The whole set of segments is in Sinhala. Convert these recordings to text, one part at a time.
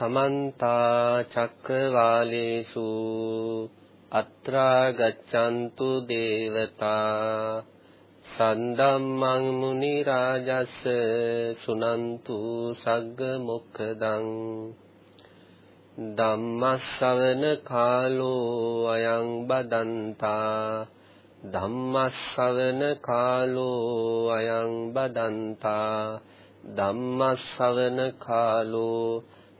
සමන්ත චක්කවාලේසු අත්‍රා ගච්ඡන්තු දේවතා සන්දම්මං මුනි රාජස් සුනන්තු සග්ග මොක්ඛදං ධම්මස්සවන කාලෝ අයං බදන්තා ධම්මස්සවන කාලෝ අයං බදන්තා ධම්මස්සවන කාලෝ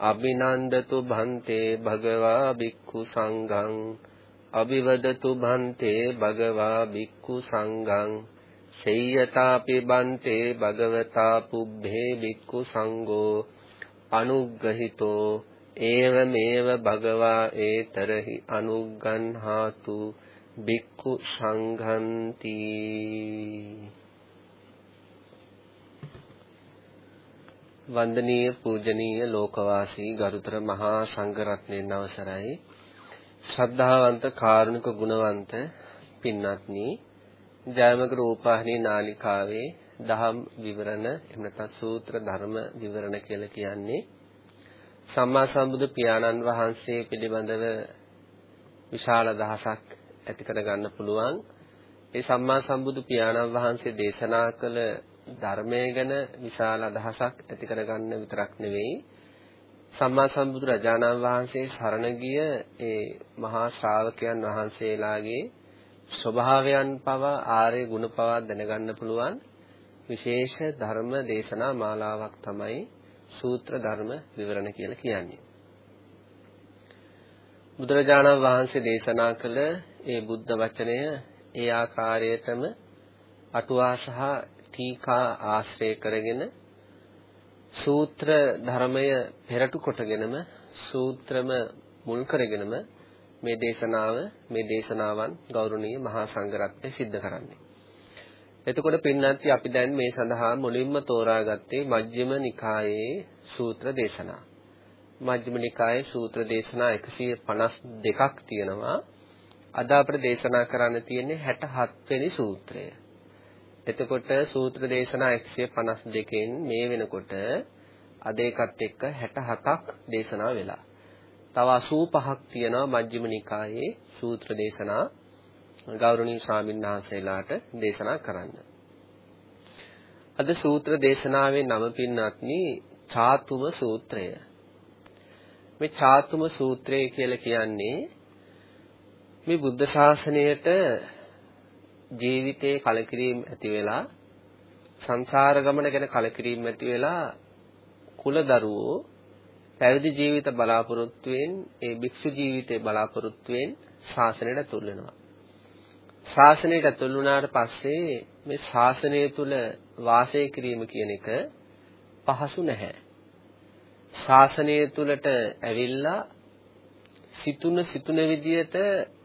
අභිනන්දතු භන්තේ භගවා බික්ඛු සංඝං අභිවදතු භන්තේ භගවා බික්ඛු සංඝං සේයතාපි බන්තේ භගවතා පුබ්බේ බික්ඛු සංඝෝ අනුග්‍රහිතෝ ඒවමේව භගවා ඒතරහි අනුග්ගන්හාතු බික්ඛු සංඝන්ති වන්දනීය පූජනීය ලෝකවාසී ගරුතර මහා සංඝරත්නයන් අවසරයි ශ්‍රද්ධාවන්ත කාරුණික ගුණවන්ත පින්වත්නි ජයමග රූපාහනී නාලිකාවේ දහම් විවරණ එහෙම නැත්නම් සූත්‍ර ධර්ම විවරණ කියලා කියන්නේ සම්මා සම්බුදු පියාණන් වහන්සේ පිළිබඳව විශාල දහසක් ඇති කර ගන්න පුළුවන්. ඒ සම්මා සම්බුදු පියාණන් වහන්සේ දේශනා කළ ධර්මය ගැන විශාල අදහසක් ඇති කර ගන්න විතරක් නෙවෙයි සම්මා සම්බුදු රජාණන් වහන්සේ සරණ ගිය ඒ මහා ශ්‍රාවකයන් වහන්සේලාගේ ස්වභාවයන් පවා ආර්ය ගුණ පවා දැනගන්න පුළුවන් විශේෂ ධර්ම දේශනා මාලාවක් තමයි සූත්‍ර ධර්ම විවරණ කියලා කියන්නේ. බුදුරජාණන් වහන්සේ දේශනා කළ ඒ බුද්ධ වචනය ඒ ආකාරයටම අටුවා සහ ටීකා ආශ්‍රය කරගෙන සූත්‍ර ධර්මය පෙරටු කොටගෙනම සූත්‍රම මුල් කරගෙනම මේ දේශනාව මේ දේශනාවන් ගෞරවනීය මහා සංඝරත්නය සිද්ධ කරන්නේ. එතකොට පින්නන්ති අපි දැන් මේ සඳහා මුලින්ම තෝරාගත්තේ මජ්ක්‍ධිම නිකායේ සූත්‍ර දේශනා. මජ්ක්‍ධිම නිකායේ සූත්‍ර දේශනා 152ක් තියෙනවා. අද අපිට දේශනා කරන්න තියෙන්නේ 67 වෙනි සූත්‍රය. එතකොට සූත්‍ර දේශනා 152කින් මේ වෙනකොට අද එකත් එක්ක 67ක් දේශනා වෙලා. තව 85ක් තියෙනවා මජ්ක්‍ධිම නිකායේ සූත්‍ර දේශනා ගෞරවනීය ස්වාමීන් වහන්සේලාට දේශනා කරන්න. අද සූත්‍ර දේශනාවේ නම පින්නත්නි චාතුම සූත්‍රය. මේ චාතුම සූත්‍රය කියලා කියන්නේ මේ බුද්ධ ශාසනයට ජීවිතේ කලකිරීම ඇති වෙලා සංසාර ගමන ගැන කලකිරීම ඇති වෙලා කුල දරුවෝ පැවිදි ජීවිත බලාපොරොත්තුවෙන් ඒ භික්ෂු ජීවිතේ බලාපොරොත්තුවෙන් ශාසනයට ඇතුල් වෙනවා. ශාසනයට ඇතුල් වුණාට පස්සේ මේ ශාසනය තුල වාසය කිරීම කියන එක පහසු නැහැ. ශාසනය තුලට ඇවිල්ලා සිතුන සිතුන විදියට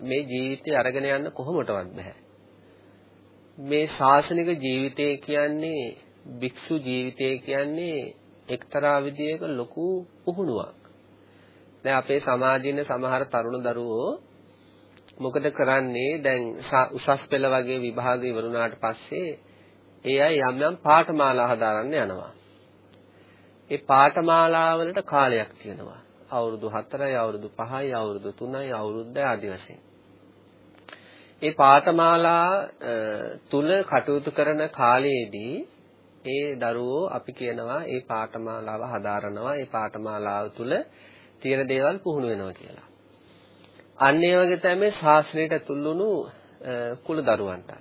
මේ ජීවිතය අරගෙන යන්න කොහොමටවත් බෑ. මේ ශාසනික ජීවිතය කියන්නේ භික්ෂු ජීවිතය කියන්නේ එක්තරා විදියක ලොකු පුහුණුවක්. දැන් අපේ සමාජයේ සමහර තරුණ දරුවෝ මොකද කරන්නේ දැන් උසස් පෙළ වගේ විභාග ඉවරුණාට පස්සේ ඒ අය යම් යම් පාඨමාලා හදාරන්න යනවා. ඒ පාඨමාලා වලට කාලයක් තියෙනවා. අවුරුදු 4යි, අවුරුදු 5යි, අවුරුදු 3යි, අවුරුද්ද ආදි වශයෙන්. ඒ පාඨමාලා තුල කටයුතු කරන කාලයේදී ඒ දරුවෝ අපි කියනවා ඒ පාඨමාලාව හදාරනවා. ඒ පාඨමාලාව තුල තියෙන දේවල් පුහුණු වෙනවා කියලා. අන්න ඒ වගේ තමයි ශාසනයට ඇතුළුණු කුල දරුවන්ට.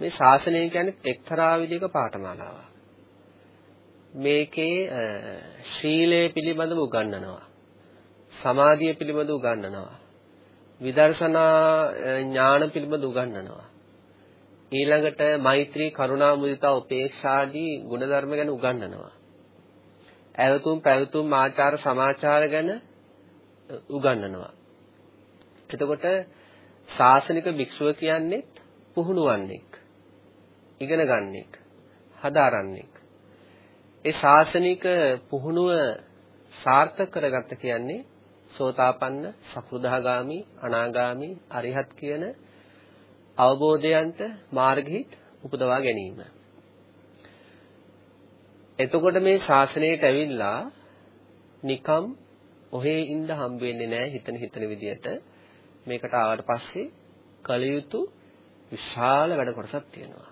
මේ ශාසනය කියන්නේ එක්තරා විදිහක පාඨමාලාවක්. මේකේ ශීලය පිළිබඳව උගන්වනවා. සමාධිය පිළිබඳව උගන්වනවා. විදර්ශනා ඥාන පිළිබඳව උගන්වනවා. ඊළඟට මෛත්‍රී කරුණා මුදිතා උපේක්ෂාදී ගුණධර්ම ගැන උගන්වනවා. ඇවතුම් පැවතුම් ආචාර සමාචාර ගැන උගන්වනවා. එතකොට ශාසනික භික්ෂුව කියන්නේ පුහුණුවන්නෙක්. ඉගෙන ගන්නෙක්. හදාරන්නෙක්. ඒ ශාසනික පුහුණුව සාර්ථක කරගත්ත කියන්නේ සෝතාපන්න, සකෘදාගාමි, අනාගාමි, අරිහත් කියන අවබෝධයන්ට මාර්ගෙහිත් උපදවා ගැනීම. එතකොට මේ ශාසනයට ඇවිල්ලා නිකම් ඔහේ ඉඳ හම්බ වෙන්නේ නැහැ හිතන හිතන විදියට මේකට ආවට පස්සේ කලියුතු විශාල වැඩ කොටසක් තියෙනවා.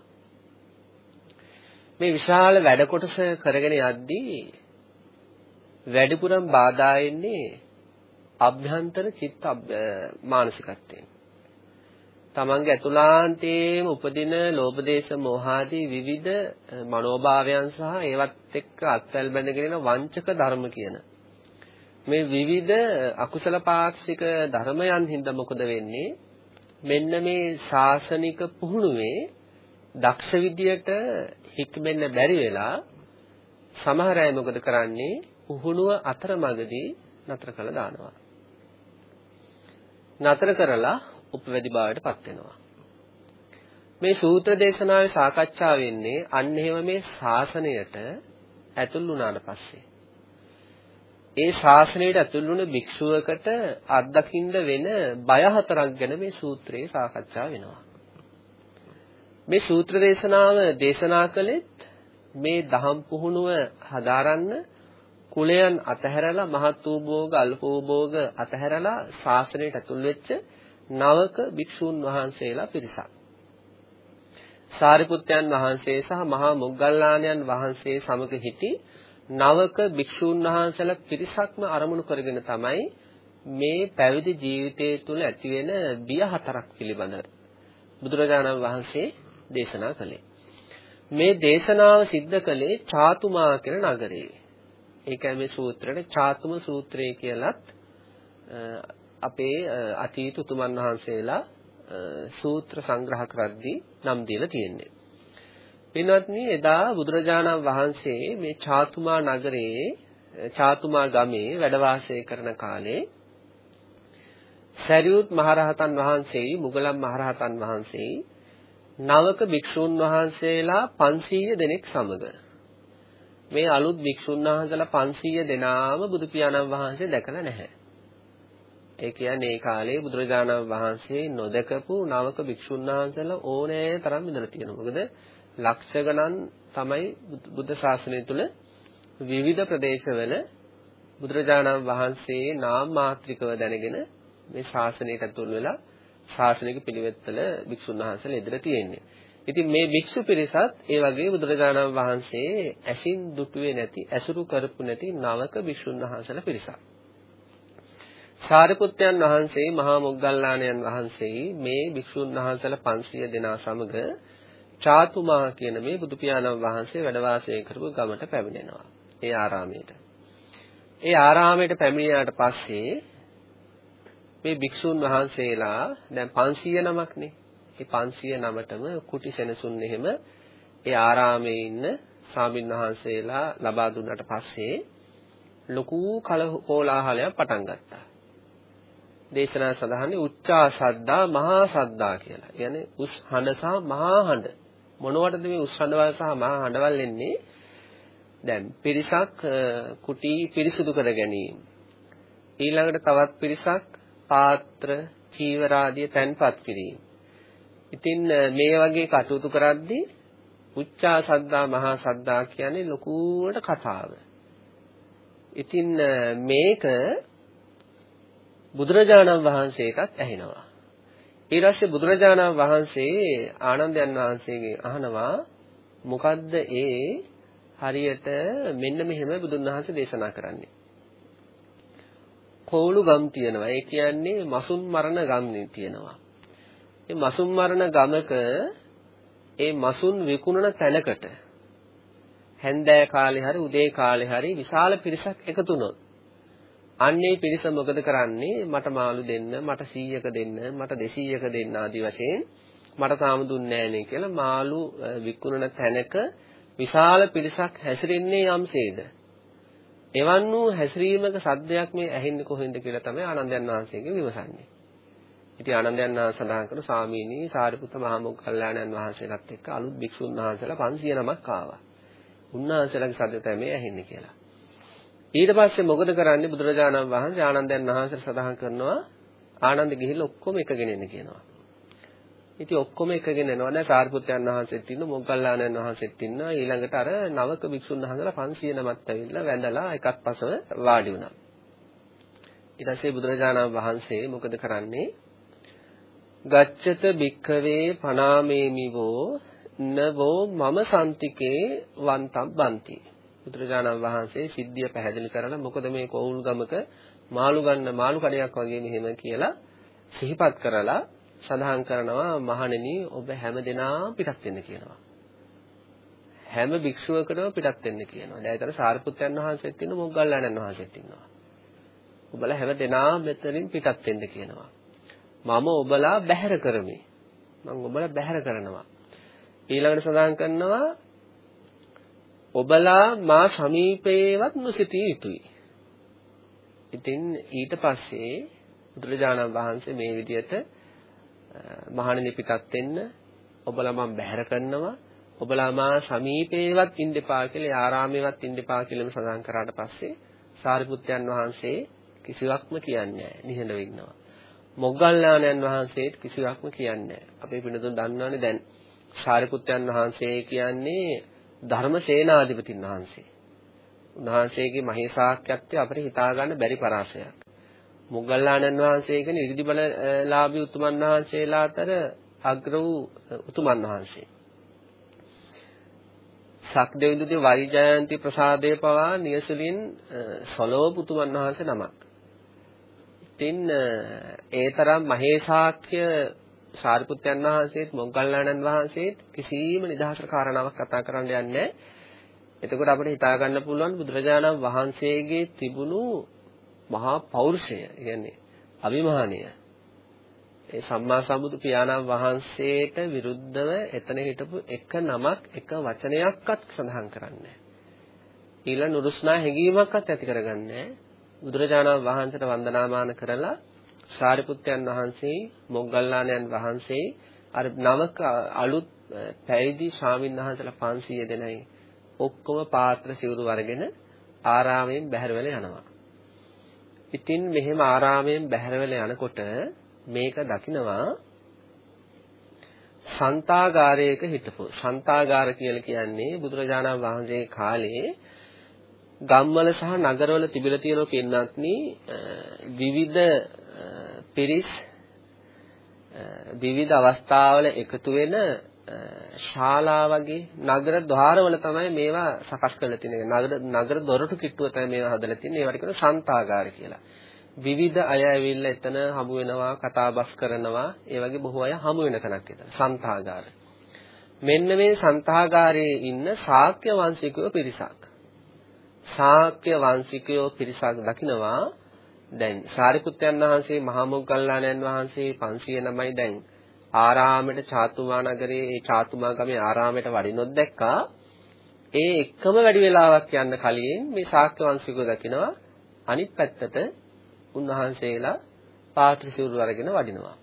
මේ විශාල වැඩ කොටස කරගෙන යද්දී වැඩිපුරම බාධා එන්නේ අභ්‍යන්තර චිත්ත මානසිකත්වයෙන්. තමන්ගේ අතුලාන්තයේම උපදින ලෝභ දේශ මොහාදී විවිධ මනෝභාවයන් සහ ඒවත් එක්ක අත්වැල් බැඳගෙන වංචක ධර්ම කියන මේ විවිධ අකුසල පාක්ෂික ධර්මයන් හින්දා මොකද වෙන්නේ? මෙන්න මේ ශාසනික පුහුණුවේ දක්ෂ විදියට හික්මෙන්න බැරි වෙලා සමහර අය මොකද කරන්නේ? පුහුණුව අතරමඟදී නතර කළා දානවා. නතර කරලා උපවැදි භාවයට පත් වෙනවා. මේ සූත්‍ර දේශනාවේ සාකච්ඡා වෙන්නේ අන්න එහෙම මේ ශාසනයට ඇතුල් වුණාට පස්සේ. ඒ ශාසනයට ඇතුල් වුණ භික්ෂුවකට අත්දකින්න වෙන බය හතරක් ගැන මේ සූත්‍රයේ සාකච්ඡා වෙනවා. මේ සූත්‍ර දේශනාව දේශනා කළෙත් මේ දහම් පුහුණුව හදාරන්න කුලයන් අතහැරලා මහත් වූ භෝග අල්ප වූ භෝග අතහැරලා ශාසනයට ඇතුල් වෙච්ච නවක භික්ෂූන් වහන්සේලා පිරිසක්. සාරිපුත්යන් වහන්සේ සහ මහා මොග්ගල්ලාණන් වහන්සේ සමග සිටි නවක භික්ෂූන් වහන්සේලා පිරිසක්ම අරමුණු කරගෙන තමයි මේ පැවිදි ජීවිතය තුළ ඇතිවෙන බිය හතරක් පිළිබඳව බුදුරජාණන් වහන්සේ දේශනා කළේ. මේ දේශනාව සිද්ධ කළේ චාතුමා කියන නගරයේ. ඒකයි මේ සූත්‍රයට චාතුම සූත්‍රය කියලත් අපේ අතීත උතුමන් වහන්සේලා සූත්‍ර සංග්‍රහ කරද්දී නම් දීලා තියෙන්නේ. පින්වත්නි එදා බුදුරජාණන් වහන්සේ මේ චාතුමා නගරයේ චාතුමා ගමේ වැඩ වාසය කරන කාලේ සරියුත් මහරහතන් වහන්සේයි මුගලන් මහරහතන් වහන්සේයි නවක භික්ෂුන් වහන්සේලා 500 දෙනෙක් සමග මේ අලුත් භික්ෂුන් වහන්සේලා 500 දෙනාම බුදු පියාණන් වහන්සේ දැකලා නැහැ. ඒ කියන්නේ ඒ කාලේ බුදුරජාණන් වහන්සේ නොදකපු නවක භික්ෂුන් වහන්සේලා ඕනෑ තරම් ඉඳලා තියෙනවා. මොකද ලක්ෂ ගණන් තමයි බුද්ධ ශාසනය තුල විවිධ ප්‍රදේශවල බුදුරජාණන් වහන්සේ නාම මාත්‍රිකව දැනගෙන මේ ශාසනයට ඇතුල් වෙලා ශාසනික පිළිවෙත්වල භික්ෂුන් වහන්සේලා ඉදලා තියෙන්නේ. ඉතින් මේ භික්ෂු පිරිසත් ඒ වගේ බුදුරජාණන් වහන්සේ ඇසින් දුටුවේ නැති, ඇසුරු කරපු නැති නවක භික්ෂුන් වහන්සේලා පිරිසක්. සාරිපුත්යන් වහන්සේ මහා මොග්ගල්ලාණන් වහන්සේ මේ භික්ෂුන් වහන්සේලා 500 දෙනා සමග චාතුමා කියන මේ බුදු පියාණන් වහන්සේ වැඩ වාසය කරපු ගමට පැමිණෙනවා. ඒ ආරාමයට. ඒ ආරාමයට පැමිණියාට පස්සේ මේ භික්ෂුන් වහන්සේලා දැන් 500 නමක්නේ. ඒ 500 නමටම කුටි සෙනසුන් එහෙම ඒ ආරාමේ ඉන්න ස්වාමින් වහන්සේලා ලබා දුන්නාට පස්සේ ලොකු කල කෝලාහලයක් පටන් ගත්තා. දේශනා සඳහන් උච්චා සද්දා මහා සද්දා කියලා. කියන්නේ උස් හඬ සහ මහා හඬ. මොනවටද මේ උස් හඬවල් සහ මහා හඬවල් එන්නේ? දැන් පිරිසක් කුටි පිරිසුදු කර ගැනීම. ඊළඟට තවත් පිරිසක් පාත්‍ර, චීවර ආදිය තැන්පත් කිරීම. ඉතින් මේ වගේ කටයුතු කරද්දී උච්චා සද්දා මහා සද්දා කියන්නේ ලොකුවට කතාව. ඉතින් මේක බුදුරජාණන් වහන්සේටත් ඇහෙනවා. ඊට පස්සේ බුදුරජාණන් වහන්සේ ආනන්දයන් වහන්සේගෙන් අහනවා මොකද්ද ඒ හරියට මෙන්න මෙහෙම බුදුන් වහන්සේ දේශනා කරන්නේ. කෝළු ගම් තියෙනවා. ඒ කියන්නේ මසුන් මරණ ගම් තියෙනවා. මේ මසුන් මරණ ගමක ඒ මසුන් විකුණන තැනකට හැන්දෑ කාලේ හරි උදේ කාලේ හරි විශාල පිරිසක් එකතු වුණොත් අන්නේ පිරිස මොකද කරන්නේ මට මාළු දෙන්න මට 100ක දෙන්න මට 200ක දෙන්න ආදි වශයෙන් මට තාම දුන්නේ නැහැ කියලා මාළු විකුණන තැනක විශාල පිරිසක් හැසිරෙන්නේ යම්සේද එවන් වූ හැසිරීමක සද්දයක් මේ ඇහෙන්නේ කොහෙන්ද කියලා තමයි ආනන්දයන් වහන්සේගෙන් විමසන්නේ. ඉතින් ආනන්දයන් වහන්සේ සඳහන් කරන ස්වාමීනි සාරිපුත්ත මහ මොග්ගල්ලාණන් වහන්සේලාත් එක්ක අලුත් භික්ෂුන් වහන්සේලා 500 නමක් ආවා. උන්වහන්සේලාගේ සද්ද තමයි ඇහෙන්නේ කියලා. ඊට පස්සේ මොකද කරන්නේ බුදුරජාණන් වහන්සේ ආනන්දයන් වහන්සේ සඳහන් කරනවා ආනන්ද ගිහිල්ලා ඔක්කොම එකගෙන එන්න කියනවා. ඉතින් ඔක්කොම එකගෙන එනවා. දැන් සාරිපුත්යන් වහන්සේත් ඉන්නවා, මොග්ගල්ලාණන් වහන්සේත් ඉන්නවා. ඊළඟට අර නවක භික්ෂුන් වහන්සේලා 500 නමත් ඇවිල්ලා වැඳලා එකක් පසව වාඩි වුණා. ඊට පස්සේ බුදුරජාණන් වහන්සේ මොකද කරන්නේ? ගච්ඡත භික්ඛවේ පනාමේමිවෝ නවෝ මම සම්තිකේ වන්තම් බන්ති. බුදුරජාණන් වහන්සේ සිද්ධිය පැහැදිලි කරලා මොකද මේ කෝවුල් ගමක මාළු ගන්න මාළු කඩයක් වගේ මෙහෙම කියලා සිහිපත් කරලා සඳහන් කරනවා මහණෙනි ඔබ හැම දෙනා පිටත් වෙන්න කියනවා. හැම භික්ෂුවකටම පිටත් වෙන්න කියනවා. දැන් ඒතර සාරිපුත්යන් වහන්සේත් ඉන්නවා මොග්ගල්ලාණන් වහන්සේත් ඉන්නවා. ඔබලා හැම දෙනා මෙතනින් පිටත් වෙන්න කියනවා. මම ඔබලා බැහැර කරමි. මම ඔබලා බැහැර කරනවා. ඊළඟට සඳහන් කරනවා ඔබලා මා සමීපයේවත් නොසිටිය යුතුයි. ඉතින් ඊට පස්සේ බුදුරජාණන් වහන්සේ මේ විදිහට මහණෙනි පිටත් වෙන්න. ඔබලා මම බැහැර කරනවා. ඔබලා මා සමීපේවත් ඉන්න එපා කියලා ආරාමේවත් ඉන්න එපා කියලා සඳහන් කරාට පස්සේ සාරිපුත්යන් වහන්සේ කිසිවක්ම කියන්නේ නැහැ. නිහඬව ඉන්නවා. මොග්ගල්ලාණන් වහන්සේත් කිසිවක්ම කියන්නේ නැහැ අපේ පිටුතුන් දන්නවනේ දැන් සාරිපුත්යන් වහන්සේ කියන්නේ ධර්මසේනාධිපතින් වහන්සේ. උන්වහන්සේගේ මහේසාක්‍යත්වය අපිට හිතා ගන්න බැරි පරාසයක්. මුගල්ලාණන් වහන්සේ කියන්නේ ඉරිදි බලලාභී උතුමන් වහන්සේලා අතර අග්‍ර වූ උතුමන් වහන්සේ. සක්දෙවිඳුගේ වෛජයන්ති ප්‍රසාදයේ පවා නියසලින් සොලව පුතුමන් වහන්සේ නමක්. ඉතින් ඒ තරම් මහේසාක්‍ය සාරිපුත්යන් වහන්සේත් මොග්ගල්ලාණන් වහන්සේත් කිසිම නිදහසට කාරණාවක් කතා කරන්න යන්නේ නැහැ. එතකොට අපිට හිතා ගන්න පුළුවන් බුදුරජාණන් වහන්සේගේ තිබුණු මහා පෞරුෂය, කියන්නේ අභිමානය. ඒ සම්මා සම්බුදු පියාණන් වහන්සේට විරුද්ධව එතන හිටපු එක නමක් එක වචනයක්වත් සඳහන් කරන්නේ ඊළඟ නුරුස්නා හැඟීමක්වත් ඇති කරගන්නේ බුදුරජාණන් වහන්සේට වන්දනාමාන කරලා සාරිපුත්යන් වහන්සේ මොග්ගල්ලාණන් වහන්සේ අර නවක අලුත් පැවිදි ස්වාමීන් වහන්සේලා 500 දෙනයි ඔක්කොම පාත්‍ර සිවුරු අරගෙන ආරාමයෙන් බැහැරවල යනවා. ඉතින් මෙහෙම ආරාමයෙන් බැහැරවල යනකොට මේක දකිනවා සන්තාගාරයක හිටපු සන්තාගාර කියලා කියන්නේ බුදුරජාණන් වහන්සේ කාලේ ගම්වල සහ නගරවල තිබිලා තියෙන පින්නත්නි විවිධ පිරිස් විවිධ අවස්ථාවල එකතු වෙන ශාලා වගේ නගර ద్వාරවල තමයි මේවා සකස් කරලා තියෙන්නේ. නගර නගර දොරටු කිට්ටුව තමයි මේවා හදලා තියෙන්නේ. ඒවට කියන සන්තාගාර කියලා. විවිධ අය ඇවිල්ලා එතන හමු වෙනවා, කතාබස් කරනවා. ඒ වගේ බොහෝ අය හමු වෙන තැනක් එතන. සන්තාගාර. මෙන්න මේ සන්තාගාරයේ ඉන්න ශාක්‍ය වංශිකයෝ පිරිසක්. ශාක්‍ය වංශිකයෝ පිරිසක් දකිනවා. දැන් සාරිපුත්යන් වහන්සේ මහා මොග්ගල්ලාණන් වහන්සේ 509යි දැන් ආරාමයට චාතුමා නගරයේ ඒ චාතුමා ගමේ ආරාමයට වඩිනොත් දැක්කා. ඒ එකම වැඩි වෙලාවක් යන්න කලින් මේ ශාක්‍ය වංශිකව දකිනවා. අනිත් පැත්තට උන්වහන්සේලා පාත්‍ර සිවුරු අරගෙන වඩිනවා.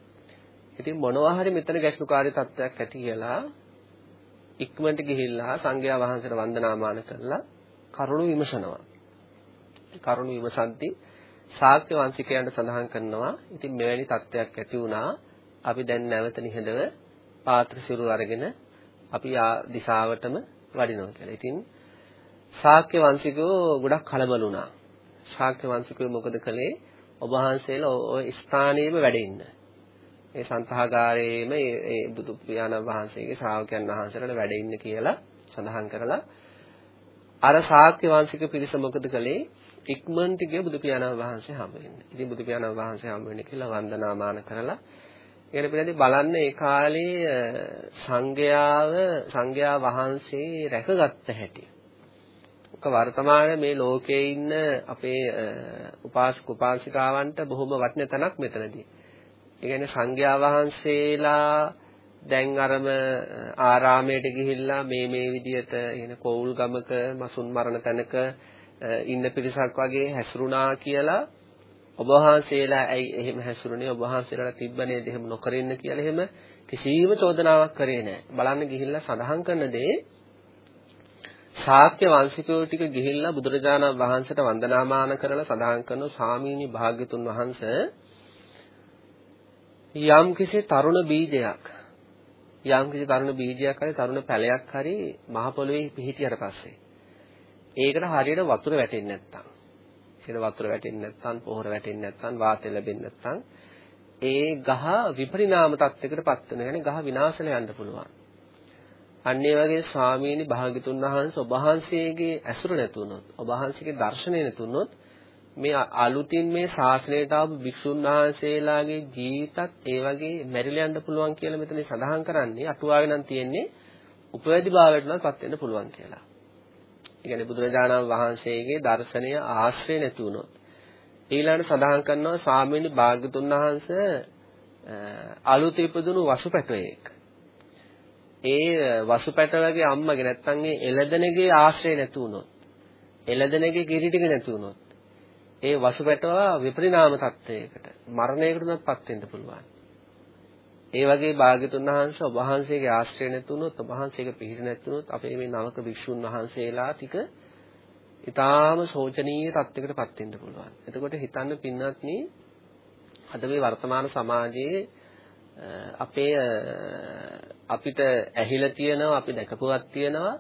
ඉතින් මොනවා හරි මෙතන ගැටලුකාරී තත්ත්වයක් ඇති කියලා ඉක්මනට ගිහිල්ලා සංඝයා වහන්සේට වන්දනාමාන කරලා කරුණු විමසනවා. කරුණු විමසද්දී ශාක්‍ය වංශිකයන්ට සඳහන් කරනවා ඉතින් මෙවැනි තත්ත්වයක් ඇති වුණා අපි දැන් නැවත නිහඬව පාත්‍ර සිරුර අරගෙන අපි ආ දිශාවටම වඩිනවා කියලා. ඉතින් ශාක්‍ය වංශිකයෝ ගොඩක් කලබල වුණා. ශාක්‍ය වංශිකයෝ මොකද කළේ? ඔබ වහන්සේලා ওই ස්ථානයේම වැඩ ඉන්න. ඒ සන්තහාගාරයේම ඒ බුදු පියාණන් වහන්සේගේ ශ්‍රාවකයන් වහන්සේලාට වැඩ ඉන්න කියලා සඳහන් කරලා අර ශාක්‍ය වංශික පිරිස මොකද කළේ? ඉක්මනට ගිය බුදු පියාණන් වහන්සේ හම්බ වෙන්නේ. ඉතින් බුදු පියාණන් වහන්සේ හම්බ වෙන්නේ කියලා වන්දනාමාන කරලා ඊට පස්සේ බලන්න ඒ කාලේ සංඝයාව සංඝයා වහන්සේ රැකගත්ත හැටි. ඔක වර්තමාන මේ ලෝකයේ ඉන්න අපේ උපාසක උපාසිකාවන්ට බොහොම වටින තැනක් මෙතනදී. ඒ කියන්නේ සංඝයා වහන්සේලා දැන් අරම ආරාමයට ගිහිල්ලා මේ මේ විදියට එන කෝල් ගමක මසුන් මරණ තැනක ඉන්න පිරිසක් වගේ හැසිරුණා කියලා ඔබ වහන්සේලා ඇයි එහෙම හැසිරුනේ ඔබ වහන්සේලාට තිබ්බ නේද එහෙම නොකරින්න කියලා එහෙම කිසිම චෝදනාවක් කරේ නැහැ. බලන්න ගිහිල්ලා සඳහන් කරන දේ ශාක්‍ය වංශිකයෝ ටික ගිහිල්ලා බුදුරජාණන් වහන්සේට වන්දනාමාන කරලා සඳහන් කරන ස්වාමීනි භාග්‍යතුන් වහන්සේ යම් කිසි තරුණ බීජයක් යම් කිසි තරුණ බීජයක් හරි තරුණ පැලයක් හරි මහ පොළොවේ පිහිටියට පස්සේ ඒකට හරියට වතුර වැටෙන්නේ නැත්තම් ඒකට වතුර වැටෙන්නේ නැත්තම් පොහොර වැටෙන්නේ නැත්තම් වාතය ලැබෙන්නේ නැත්තම් ඒ ගහ විපරිණාම තත්යකටපත් වෙන. يعني ගහ විනාශල යන්න පුළුවන්. අන්න ඒ වගේ ස්වාමීනි භාග්‍යතුන් වහන්සේ ඔබ වහන්සේගේ ඇසුර නැතුනොත් ඔබ වහන්සේගේ දර්ශනය නැතුනොත් මේ අලුතින් මේ ශාසනයට ආපු භික්ෂුන් වහන්සේලාගේ ජීවිතත් ඒ වගේ මැරිලා යන්න පුළුවන් කියලා මෙතන සඳහන් කරන්නේ අටුවාවේ නම් තියෙන්නේ උපවැදි භාවයටවත් වෙන්න පුළුවන් කියලා. ඒ කියන්නේ බුදුරජාණන් වහන්සේගේ දර්ශනය ආශ්‍රය නැති වුණොත් ඊළඟට සඳහන් කරනවා ස්වාමීනි භාග්‍යතුන් වහන්සේ අලුත ඉපදුණු වසුපැටයෙක්. ඒ වසුපැටවගේ අම්මගේ නැත්තම් ඒ එළදෙනගේ ආශ්‍රය නැති වුණොත් එළදෙනගේ කිරි ටික නැති වුණොත් ඒ වසුපැටව විපරිණාම තත්ත්වයකට මරණයකටවත් වෙන්න පුළුවන්. ඒ වගේ භාග්‍යතුන් වහන්සේ ඔබ වහන්සේගේ ආශ්‍රය නැති වුණොත් ඔබ වහන්සේගේ පිහිට නැති වුණොත් අපේ මේ නවක භික්ෂුන් වහන්සේලා ටික ඊටාම ශෝචනීය තත්යකටපත් වෙන්න පුළුවන්. එතකොට හිතන්න පින්නත්නි අද මේ වර්තමාන සමාජයේ අපේ අපිට ඇහිලා තියෙනවා අපි දැකපුවක් තියෙනවා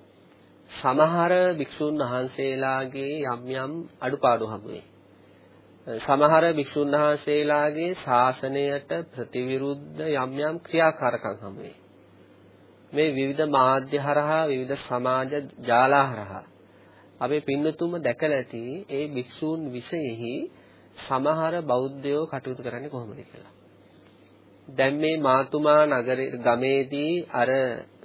සමහර භික්ෂුන් වහන්සේලාගේ යම් යම් අඩුපාඩු හමුවේ. සමහර භික්ෂුන් වහන්සේලාගේ ශාසනයට ප්‍රතිවිරුද්ධ යම් යම් ක්‍රියාකාරකම් හමුවේ. මේ විවිධ මාධ්‍ය හරහා විවිධ සමාජ ජාලා හරහා අපේ පින්නතුම දැකලා ඇති ඒ භික්ෂූන් විශේෂෙහි සමහර බෞද්ධයෝ කටයුතු කරන්නේ කොහොමද කියලා. දැන් මේ මාතුමා නගරේ ගමේදී අර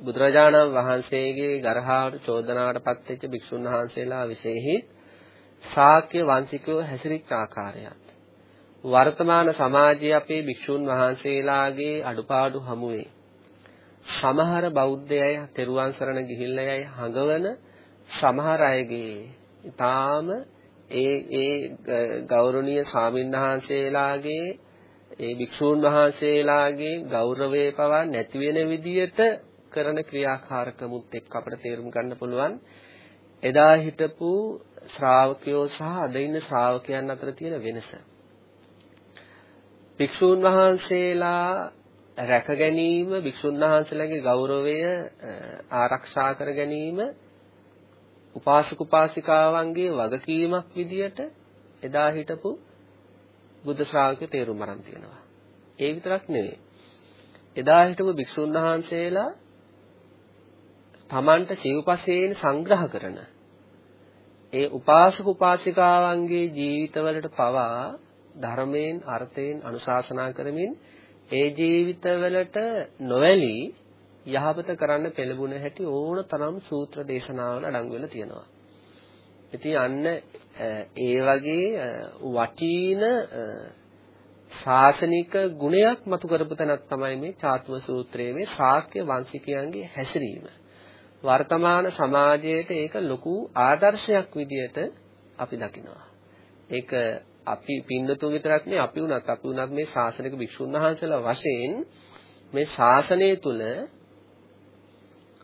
බුදුරජාණන් වහන්සේගේ ගරහාට චෝදනාවටපත් වෙච්ච භික්ෂුන් වහන්සේලා විශේෂෙහි ශාක්‍ය වංශිකව හැසිරිච්ච ආකාරයත්. වර්තමාන සමාජයේ අපේ භික්ෂුන් වහන්සේලාගේ අඩුපාඩු හමුවේ සමහර බෞද්ධයයි තෙරුවන් සරණ ගිහිල්ලා යයි හඟවන සමහර අයගේ ඊටාම ඒ ඒ ගෞරවනීය ස්වාමින්වහන්සේලාගේ ඒ භික්ෂූන් වහන්සේලාගේ ගෞරවය පවා නැති වෙන විදියට කරන ක්‍රියාකාරකමුත් එක්ක අපිට තේරුම් ගන්න පුළුවන්. එදා හිටපු ශ්‍රාවකයෝ සහ අද ඉන්න ශ්‍රාවකයන් අතර තියෙන වෙනස. භික්ෂූන් වහන්සේලා රැක ගැනීම භික්ෂුන් වහන්සේලාගේ ගෞරවය ආරක්ෂා කර ගැනීම උපාසක උපාසිකාවන්ගේ වගකීමක් විදියට එදා හිටපු බුද්ධ ශ්‍රාවකයෝ තේරුම් අරන් තියෙනවා. ඒ විතරක් නෙවෙයි. එදා හිටපු භික්ෂුන් වහන්සේලා තමන්ට සිව්පසේන සංග්‍රහ කරන ඒ උපාසක උපාසිකාවන්ගේ ජීවිතවලට පවා ධර්මයෙන් අර්ථයෙන් අනුශාසනා කරමින් ඒ ජීවිතවලට නොවැළී යහපත කරන්න පෙළඹුණ හැටි ඕන තරම් සූත්‍ර දේශනාවල අඩංගු වෙලා තියෙනවා. ඉතින් අන්න ඒ වගේ වටින ශාසනික ගුණයක් මතු කරපු තැනක් තමයි මේ චාතුව සූත්‍රයේ මේ ශාක්‍ය වංශිකයන්ගේ හැසිරීම. වර්තමාන සමාජයේට ඒක ලොකු ආදර්ශයක් විදියට අපි දකිනවා. ඒක අපි පින්නතුන් විතරක් නෙවෙයි අපි උනත් අපි උනත් මේ ශාසනික භික්ෂුන් වහන්සේලා වශයෙන් මේ ශාසනය තුල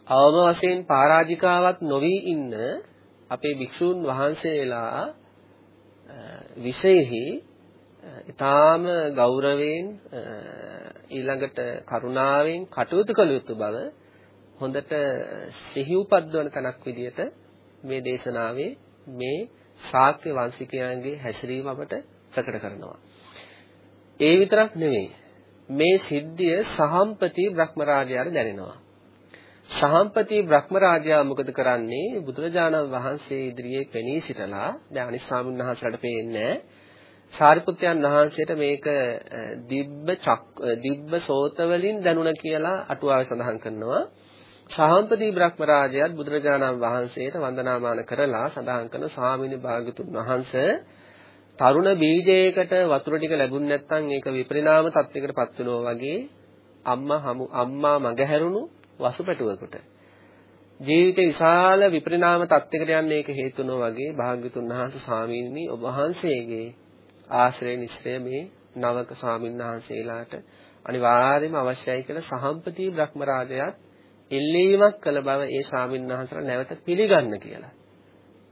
අවම වශයෙන් පරාජිකාවක් නොවි ඉන්න අපේ භික්ෂූන් වහන්සේලා විශේෂෙහි ඊටාම ගෞරවයෙන් ඊළඟට කරුණාවෙන් කටයුතු කළ යුතු බව හොඳට සිහි උපද්දවන තැනක් විදිහට මේ දේශනාවේ මේ ශාක්‍ය වංශිකයන්ගේ හැසිරීම අපට ප්‍රකට කරනවා. ඒ විතරක් නෙවෙයි මේ සිද්ධිය සහම්පති බ්‍රහ්මරාජයාට දැනෙනවා. සහම්පති බ්‍රහ්මරාජයා මොකද කරන්නේ බුදුරජාණන් වහන්සේ ඉදිරියේ පෙනී සිටලා දැන් අනිත් ස්වාමීන් වහන්සේලාට පේන්නේ සාරිපුත්යන් වහන්සේට මේක දිබ්බ චක් දිබ්බ සෝත වලින් දැනුණ කියලා අටුවාවේ සඳහන් කරනවා සහම්පති බ්‍රහ්මරාජයාත් බුදුරජාණන් වහන්සේට වන්දනාමාන කරලා සඳහන් කරන ස්වාමීනි භාගතුන් වහන්සේ තරුණ බීජයකට වතුර ටික ලැබුණ නැත්නම් ඒක විපරිණාම තත්යකටපත් වෙනවා වගේ අම්මා හමු අම්මා මගහැරුණු වසුපැටුවකට. ජීවිතේ විශාල විපරිණාම තත්යකට යන්න ඒක හේතුනෝ වගේ භාග්‍යතුන් වහන්සේ ස්වාමීනි ඔබ වහන්සේගේ ආශ්‍රය නිශ්‍රය මේ නවක ස්වාමීන් වහන්සේලාට අනිවාර්යයෙන්ම අවශ්‍යයි කියලා සහම්පති බ්‍රහ්ම රාජයාත් එල්ලීමක් කළ බව ඒ ස්වාමීන් වහන්සේලා නැවත පිළිගන්න කියලා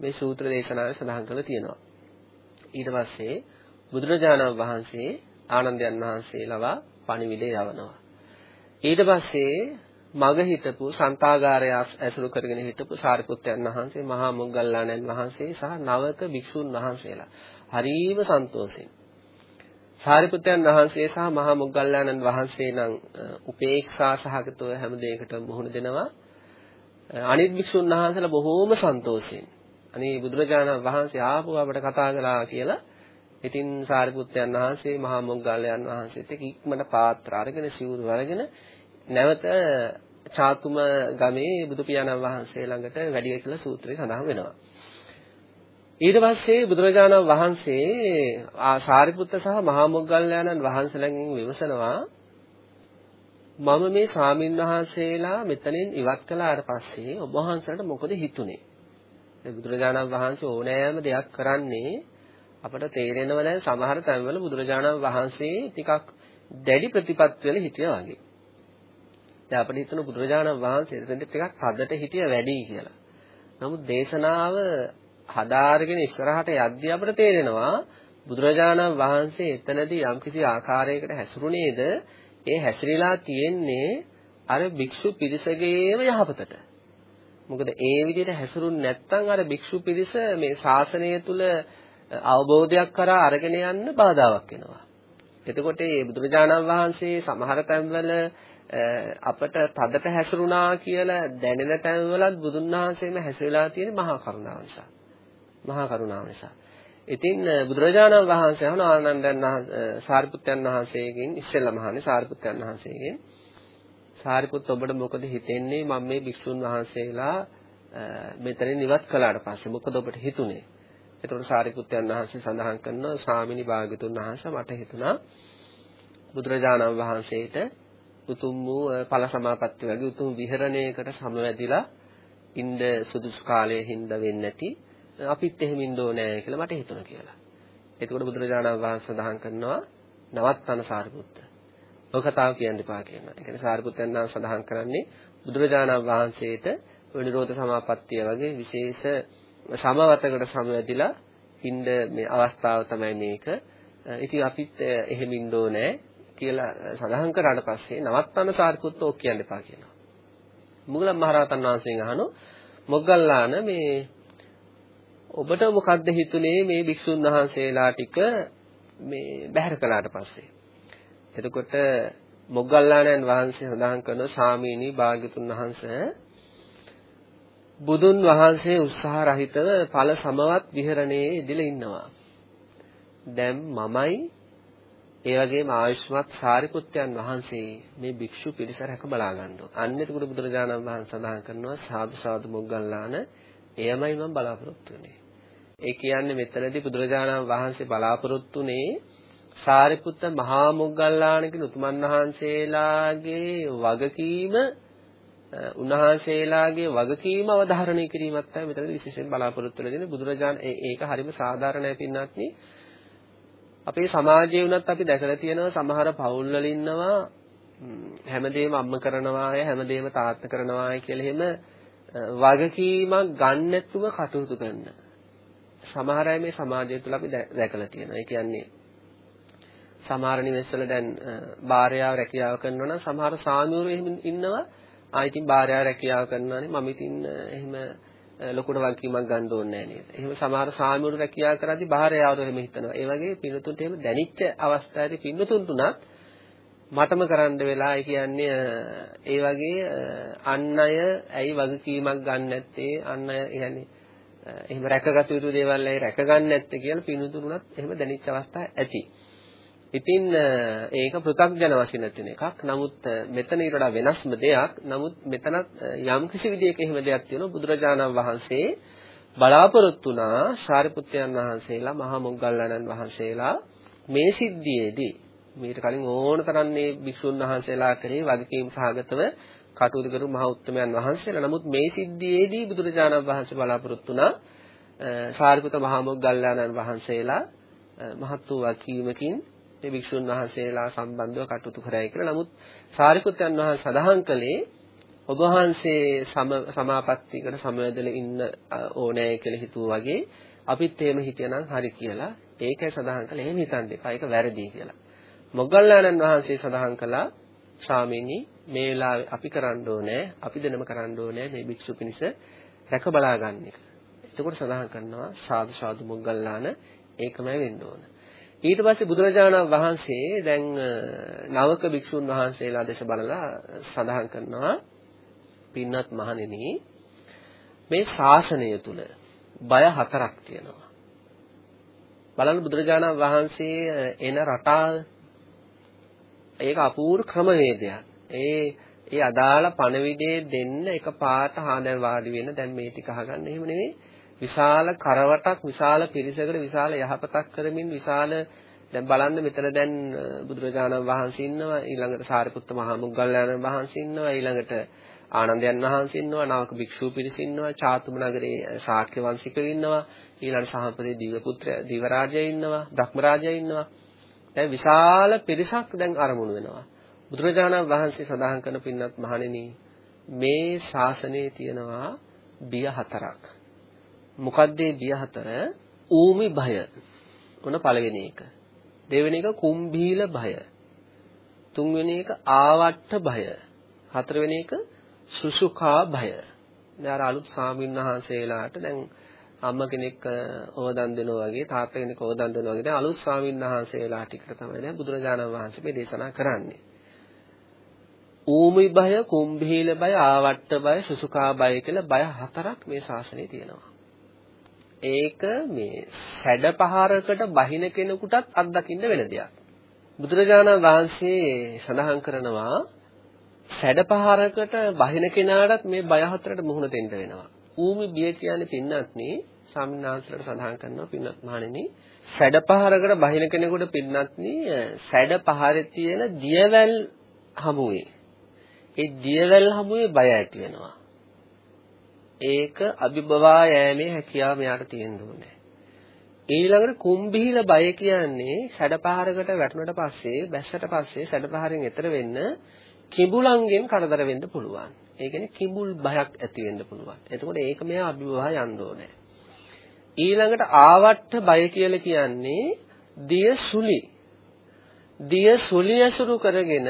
මේ සූත්‍ර දේශනාවේ සඳහන් කරලා තියෙනවා. ඊට පස්සේ බුදුරජාණන් වහන්සේ ආනන්දයන් වහන්සේ ලවා පණිවිඩය යවනවා. ඊට පස්සේ මග හිටපු සන්තාගාරය ඇසුරු කරගෙන හිටපු සාරිපුත්යන් වහන්සේ මහා මොග්ගල්ලාණන් වහන්සේ සහ නවක භික්ෂුන් වහන්සේලා හරීම සන්තෝෂෙන් සාරිපුත්යන් වහන්සේ සහ මහා මොග්ගල්ලාණන් වහන්සේ නම් උපේක්ෂා සහගතව හැම දෙයකටම මුහුණ දෙනවා අනිත් භික්ෂුන් වහන්සේලා බොහෝම සන්තෝෂෙන් අනේ බුදුරජාණන් වහන්සේ ආපු අපට කතා කළා කියලා ඉතින් සාරිපුත්යන් වහන්සේ මහා මොග්ගල්ලාණන් වහන්සේත් එක්ක ඉක්මන පාත්‍ර අරගෙන සිවුරු අරගෙන නැවත චාතුම ගමේ බුදු පියාණන් වහන්සේ ළඟට වැඩිය කියලා සූත්‍රයේ සඳහන් වෙනවා. ඊට පස්සේ බුදුරජාණන් වහන්සේ සාරිපුත්ත සහ මහා මොග්ගල්ලාණන් වහන්සේලාගෙන් විමසනවා මම මේ ස්වාමින් වහන්සේලා මෙතනින් ඉවත් කළාට පස්සේ ඔබ වහන්සේලාට මොකද හිතුනේ? බුදුරජාණන් වහන්සේ ඕනෑම දෙයක් කරන්නේ අපට තේරෙනව දැන් සමහර තැන්වල බුදුරජාණන් වහන්සේ ටිකක් දැඩි ප්‍රතිපත්තිවල හිටියා වගේ. දැන් අපිට හිතන බුදුරජාණන් වහන්සේ එතෙන්ට ටිකක් හදට හිටිය වැඩි කියලා. නමුත් දේශනාව හදාarගෙන ඉස්සරහට යද්දී අපිට තේරෙනවා බුදුරජාණන් වහන්සේ එතනදී යම්කිසි ආකාරයකට හැසිරුණේද ඒ හැසිරීලා තියෙන්නේ අර භික්ෂු පිරිසගේම යහපතට. මොකද ඒ විදිහට හැසිරුනේ නැත්නම් අර භික්ෂු පිරිස මේ ශාසනය තුල අවබෝධයක් කරා අරගෙන යන්න බාධාවක් වෙනවා. එතකොට මේ බුදුරජාණන් වහන්සේ සමහර තැන්වල අපට තදට හැසිරුණා කියලා දැනෙන තැන්වලත් බුදුන් වහන්සේම හැසිරලා තියෙන මහා කරුණාව නිසා. මහා කරුණාව නිසා. ඉතින් බුදුරජාණන් වහන්සේ අහන ආනන්දයන් සාරිපුත්යන් වහන්සේගෙන් ඉස්සෙල්ලාම අහන්නේ සාරිපුත්යන් වහන්සේගෙන් සාරිපුත් ඔබට මොකද හිතෙන්නේ මම මේ භික්ෂුන් වහන්සේලා මෙතනින් ඉවත් කළාට පස්සේ මොකද ඔබට හිතුනේ? එතකොට සාරිපුත්යන් වහන්සේ සඳහන් කරනවා ස්වාමිනී භාග්‍යතුන් වහන්සේ මට හිතුණා බුදුරජාණන් වහන්සේට උතුම් වූ ඵල සමාපatti වගේ උතුම් විහරණයකට සමවැදිලා ඉන්න සුදුසු කාලයේ හින්දා වෙන්නේ නැති අපිත් එහෙම ඉන්න ඕනේ කියලා මට හිතුණා කියලා. එතකොට බුදුරජාණන් වහන්සේ සඳහන් කරනවා නවත්තන සාරිපුත්ත. ඔය කතාව කියන්න එපා කියනවා. ඒ කියන්නේ සාරිපුත්තයන් නම් සඳහන් කරන්නේ බුදුරජාණන් වහන්සේට නිරෝධ සමාපත්තිය වගේ විශේෂ සමවතකට සමවැදිලා ඉන්න මේ අවස්ථාව තමයි මේක. ඉතින් අපිත් එහෙම ඉන්න ඕනේ කියලා සඳහන් කරාට පස්සේ නවත්තන සාරිපුත්ත ඕක කියන්න එපා කියනවා. මුගලන් මහරහතන් වහන්සේගෙන් අහනවා මොග්ගල්ලාන මේ ඔබට මොකද්ද හිතුනේ මේ භික්ෂුන් වහන්සේලා ටික මේ බැහැර කළාට පස්සේ? එතකොට මොග්ගල්ලාණන් වහන්සේ සඳහන් කරන සාමීනි භාග්‍යතුන් වහන්සේ බුදුන් වහන්සේ උත්සාහ රහිතව ඵල සමවත් විහරණයේ ඉඳලා ඉන්නවා. දැන් මමයි ඒ වගේම ආයුෂ්මත් සාරිපුත්යන් වහන්සේ මේ භික්ෂු පිරිස රැක බලා ගන්නවා. අන්න එතකොට බුදුරජාණන් වහන්සේ සඳහන් කරනවා සාදු සාදු මොග්ගල්ලාන එයමයි මම බලාපොරොත්තු වෙන්නේ. ඒ කියන්නේ මෙතනදී බුදුරජාණන් වහන්සේ බලාපොරොත්තුනේ සාරිපුත්ත මහා මොග්ගල්ලාන කියන උතුමන් වහන්සේලාගේ වගකීම උන්වහන්සේලාගේ වගකීම අවධාරණය කිරීමත් තමයි මෙතනදී විශේෂයෙන් බලාපොරොත්තු වෙන්නේ බුදුරජාණන් ඒක හරිම සාධාරණයි පින්නත්නි අපේ සමාජයේ වුණත් අපි දැකලා තියෙනවා සමහර පවුල් වල ඉන්නවා හැමදේම අම්ම කරනවා අය හැමදේම තාත්තා කරනවා අය කියලා එහෙම වගකීමක් ගන්න නැතුව කටයුතු කරන සමහර අය මේ සමාජය තුළ අපි දැකලා තියෙනවා. ඒ කියන්නේ සමහර නිවෙස්වල දැන් භාර්යාව රැකියාව කරනවා නම් සමහර සාමිවරු එහෙම ඉන්නවා. ආ ඉතින් භාර්යාව රැකියාව කරනවානේ මම ඉතින් එහෙම ලොකුට වගකීමක් ගන්න ඕනේ නැහැ නේද? එහෙම සමහර සාමිවරු රැකියාව කරද්දී භාර්යාවරු එහෙම හිතනවා. ඒ වගේ පින්නතුන්ට එහෙම දැනිච්ච අවස්ථාවේදී පින්නතුන්ට උනත් මටම කරන්න වෙලා ඒ කියන්නේ ඒ වගේ අන් අය ඇයි වගකීමක් ගන්න නැත්තේ අන් අය يعني එහෙම රැකගත යුතු දේවල් ඇයි රැකගන්න නැත්තේ කියලා පින්නතුන්ුණත් එහෙම දැනිච්ච අවස්ථා ඇති. ඉතින් ඒක පෘථග්ජන වශයෙන් තියෙන එකක්. නමුත් මෙතන ඊට වඩා වෙනස්ම දෙයක්. නමුත් මෙතනත් යම් කිසි විදියක එහෙම දෙයක් තියෙනවා. බුදුරජාණන් වහන්සේ බලාපොරොත්තු වුණා ශාරිපුත්‍රයන් වහන්සේලා, මහා මොග්ගල්ලාණන් වහන්සේලා මේ සිද්ධියේදී මීට කලින් ඕන තරන්නේ භික්ෂුන් වහන්සේලා කරේ වගකීම් සහගතව කටයුතු කරු මහ උත්තමයන් වහන්සේලා. නමුත් මේ සිද්ධියේදී බුදුරජාණන් වහන්සේ බලාපොරොත්තු වුණා සාරිපුත මහා මොග්ගල්ලාණන් වහන්සේලා මහත් වූ වකීමකින් මේ භික්ෂුන් වහන්සේලා සම්බන්ධව කටයුතු කරයි කියලා. නමුත් සාරිපුත්යන් වහන්සේ සඳහන් කළේ ඔබ වහන්සේ සමාපත්තියකට සමවැදලා ඉන්න ඕනෑ කියලා හිතුවා වගේ අපිත් එහෙම හිටියනම් හරි කියලා ඒකයි සඳහන් කළේ එහෙම හිතන්න එපා ඒක වැරදි කියලා. මොග්ගල්ලාණන් වහන්සේ සඳහන් කළා ස්වාමීනි මේ වෙලාවේ අපි කරන්න ඕනේ අපි දෙනම කරන්න ඕනේ මේ භික්ෂු පිණිස රැක බලා ගන්න එක. එතකොට සඳහන් කරනවා සාදු සාදු මොග්ගල්ලාන ඒකමයි වෙන්න ඕන. ඊට පස්සේ බුදුරජාණන් වහන්සේ දැන් නවක භික්ෂුන් වහන්සේලා දැස බලලා සඳහන් කරනවා පින්වත් මහණෙනි මේ ශාසනය තුල බය හතරක් තියෙනවා. බලන්න බුදුරජාණන් වහන්සේ එන රටාව ඒක අපූර්ව ක්‍රමවේදයක්. ඒ ඒ අදාළ පණවිඩේ දෙන්න එක පාට හාදැන් වාඩි වෙන. දැන් මේ ටික අහගන්න එහෙම නෙවෙයි. විශාල කරවටක් විශාල පිරිසකට විශාල යහපතක් කරමින් විශාල දැන් බලන්න මෙතන දැන් බුදුරජාණන් වහන්සේ ඉන්නවා ඊළඟට සාරිපුත්ත මහා මුග්ගල්ලාණන් වහන්සේ ඉන්නවා ඊළඟට ආනන්දයන් වහන්සේ ඉන්නවා නාවක භික්ෂූ පිරිස ඉන්නවා චාතුම නගරේ ශාක්‍ය වංශිකයෝ ඉන්නවා ඊළඟ සහපති දිවපුත්‍ර දිවරාජය ඉන්නවා ධක්මරාජය ඉන්නවා. දැන් විශාල පිරිසක් දැන් අරමුණු වෙනවා. බුදුරජාණන් වහන්සේ සඳහන් කරන පින්නත් මහණෙනි මේ ශාසනයේ තියෙනවා බිය හතරක්. මොකද්ද බිය හතර? ඌමි භය. උන පළවෙනි එක. දෙවෙනි එක කුම්භීල භය. තුන්වෙනි එක ආවට්ට භය. හතරවෙනි එක සුසුකා භය. දැන් අර අලුත් ස්වාමීන් වහන්සේලාට දැන් අම්මා කෙනෙක් ඕදන් දෙනවා වගේ තාත්තා කෙනෙක් ඕදන් දෙනවා වගේ දැන් අලුත් ස්වාමීන් වහන්සේලා ටිකට තමයි දැන් බුදුරජාණන් වහන්සේ මේ දේශනා කරන්නේ. ඌමි භය, කුම්භීල භය, ආවට්ට භය, සුසුකා භය කියලා භය හතරක් මේ ශාසනයේ තියෙනවා. ඒක මේ සැඩ පහරකට බහින කෙනෙකුටත් අත්දකින්න වෙන දෙයක්. බුදුරජාණන් වහන්සේ සඳහන් කරනවා සැඩපහරකට බහින කෙනාටත් මේ බය හතරට මුහුණ දෙන්න වෙනවා. ඌමි බිය කියන්නේ පින්නත්නි ස්වාමිනාන්සලට සඳහන් කරනවා පින්නත් මහණෙනි සැඩපහරකට බහින කෙනෙකුට පින්නත්නි සැඩපහරේ තියෙන දියවැල් හමුවේ ඒ දියවැල් හමුවේ බය ඇති වෙනවා. ඒක අභිබවා යෑමේ හැකියාව මෙයාට තියෙන්න ඕනේ. ඊළඟට කුම්භීල බය කියන්නේ සැඩපහරකට වැටුණට පස්සේ බැස්සට පස්සේ සැඩපහරෙන් එතර වෙන්න කිඹුලන්ගෙන් කරදර වෙන්න පුළුවන්. ඒ කියන්නේ කිඹුල් බයක් ඇති වෙන්න පුළුවන්. එතකොට ඒක මෙයා අභිවහා යන්න ඕනේ. ඊළඟට ආවට්ට බය කියලා කියන්නේ දිය සුලි. දිය සුලි ඇසුරු කරගෙන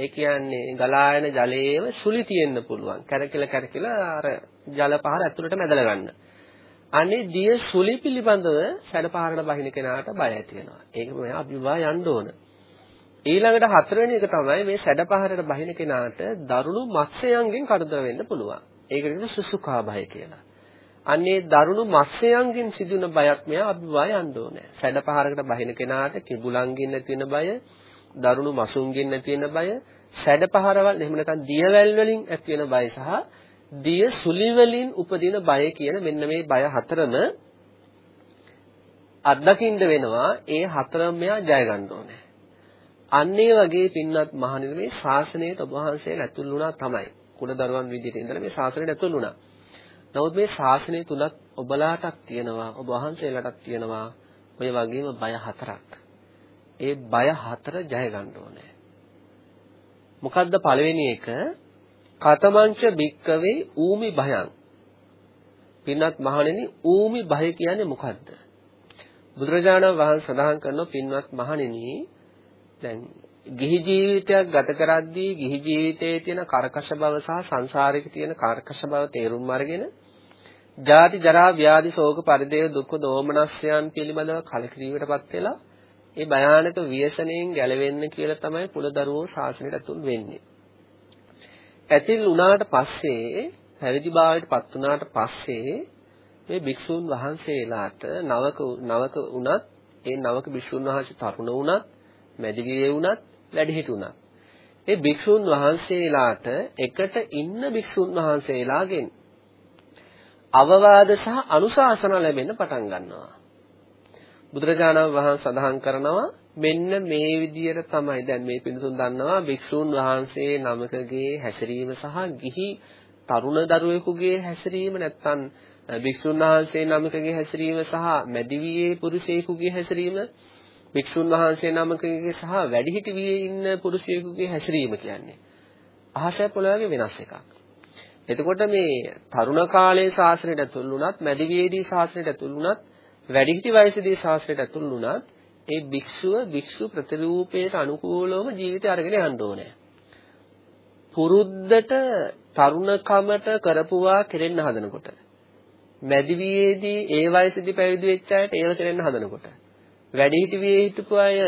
ඒ කියන්නේ ගලායන ජලයේම සුලි තියෙන්න පුළුවන්. කැරකිල කැරකිල අර ජල පහර ඇතුළට මැදලා ගන්න. අනේ දිය සුලි පිළිබඳව සැඩ පහරට බහින කෙනාට බය ඇති වෙනවා. ඒක මෙයා අභිවහා යන්න ඕනේ. ඊළඟට හතරවෙනි එක තමයි මේ සැඩපහරට බහින කෙනාට දරුණු මත්ස්‍යයන්ගෙන් කරදර වෙන්න පුළුවන්. ඒකට කියන සුසුකා භය කියලා. අන්නේ දරුණු මත්ස්‍යයන්ගෙන් සිදුවන බයක් මෙයා අභිවා යන්න ඕනේ. සැඩපහරකට බහින කෙනාට කිඹුලන්ගෙන් නැති වෙන බය, දරුණු මසුන්ගෙන් නැති වෙන බය, සැඩපහරවල් එහෙම නැත්නම් දියවැල් වලින් ඇති වෙන බය සහ දිය සුලි වලින් උපදින බය කියන මෙන්න මේ බය හතරම අත්දකින්න වෙනවා. ඒ හතරම මෙයා ජය ගන්න ඕනේ. අන්න ඒ වගේ පින්වත් මහණෙනි මේ ශාසනයට ඔබ වහන්සේලා ඇතුල් වුණා තමයි. කුල දරුවන් විදිහට ඉඳලා මේ ශාසනයට ඇතුල් වුණා. නමුත් මේ ශාසනය තුලත් ඔබලාටත් තියෙනවා ඔබ වහන්සේලාටත් තියෙනවා ඔය වගේම බය හතරක්. ඒ බය හතර ජය ගන්න ඕනේ. මොකද්ද පළවෙනි එක? කතමංච බික්කවේ ඌමි භයං. පින්වත් මහණෙනි ඌමි භය කියන්නේ මොකද්ද? බුදුරජාණන් වහන්සේ සඳහන් කරනවා පින්වත් මහණෙනි දැන් ගිහි ජීවිතයක් ගත කරද්දී ගිහි ජීවිතයේ තියෙන කර්කශ බව සහ සංසාරයේ තියෙන කර්කශ බව තේරුම් අරගෙන ජාති ජරා ව්‍යාධි ශෝක පරිදේව දුක්ඛ දෝමනස්යන් පිළිබඳව කලකිරීමටපත් වෙලා ඒ භයානක ව්‍යසනයෙන් ගැලවෙන්න කියලා තමයි කුලදරුවෝ ශාසනයට ඇතුල් වෙන්නේ. ඇතිල් වුණාට පස්සේ පැවිදි භාවයට පත් වුණාට පස්සේ මේ භික්ෂුන් වහන්සේලාට නවක නවක වුණත් ඒ නවක භික්ෂුන් වහන්සේ තරුණ වුණත් මැදිවියේ වුණත් වැඩිහිටි වුණත් ඒ භික්ෂුන් වහන්සේලාට එකට ඉන්න භික්ෂුන් වහන්සේලාගෙන් අවවාද සහ අනුශාසන ලැබෙන්න පටන් ගන්නවා. බුදුරජාණන් වහන්සේ සඳහන් කරනවා මෙන්න මේ විදියට තමයි දැන් මේ පිළිතුන් දන්නවා භික්ෂූන් වහන්සේ නමකගේ හැසිරීම සහ ගිහි තරුණ දරුවෙකුගේ හැසිරීම නැත්තම් භික්ෂුන් වහන්සේ නමකගේ හැසිරීම සහ මැදිවියේ පුරුෂයෙකුගේ හැසිරීම භික්ෂුන් වහන්සේ නමකගේ සහ වැඩිහිටි වියේ ඉන්න පුරුෂයෙකුගේ හැසිරීම කියන්නේ අහසය පොළොවේ වෙනස් එකක්. එතකොට මේ තරුණ කාලයේ ශාස්ත්‍රයට ඇතුල් වුණත් මැදිවියේදී ශාස්ත්‍රයට ඇතුල් වුණත් වැඩිහිටි වයසේදී ශාස්ත්‍රයට ඇතුල් වුණත් ඒ භික්ෂුව භික්ෂු ප්‍රතිරූපයට අනුකූලවම ජීවිතය අරගෙන යන්න ඕනේ. පුරුද්දට තරුණකමට කරපුවා කෙරෙන්න හදනකොට මැදිවියේදී ඒ වයසේදී පැවිදි වෙච්ච අයට ඒව කෙරෙන්න හදනකොට වැඩිහිටි වියේ හිටපු අය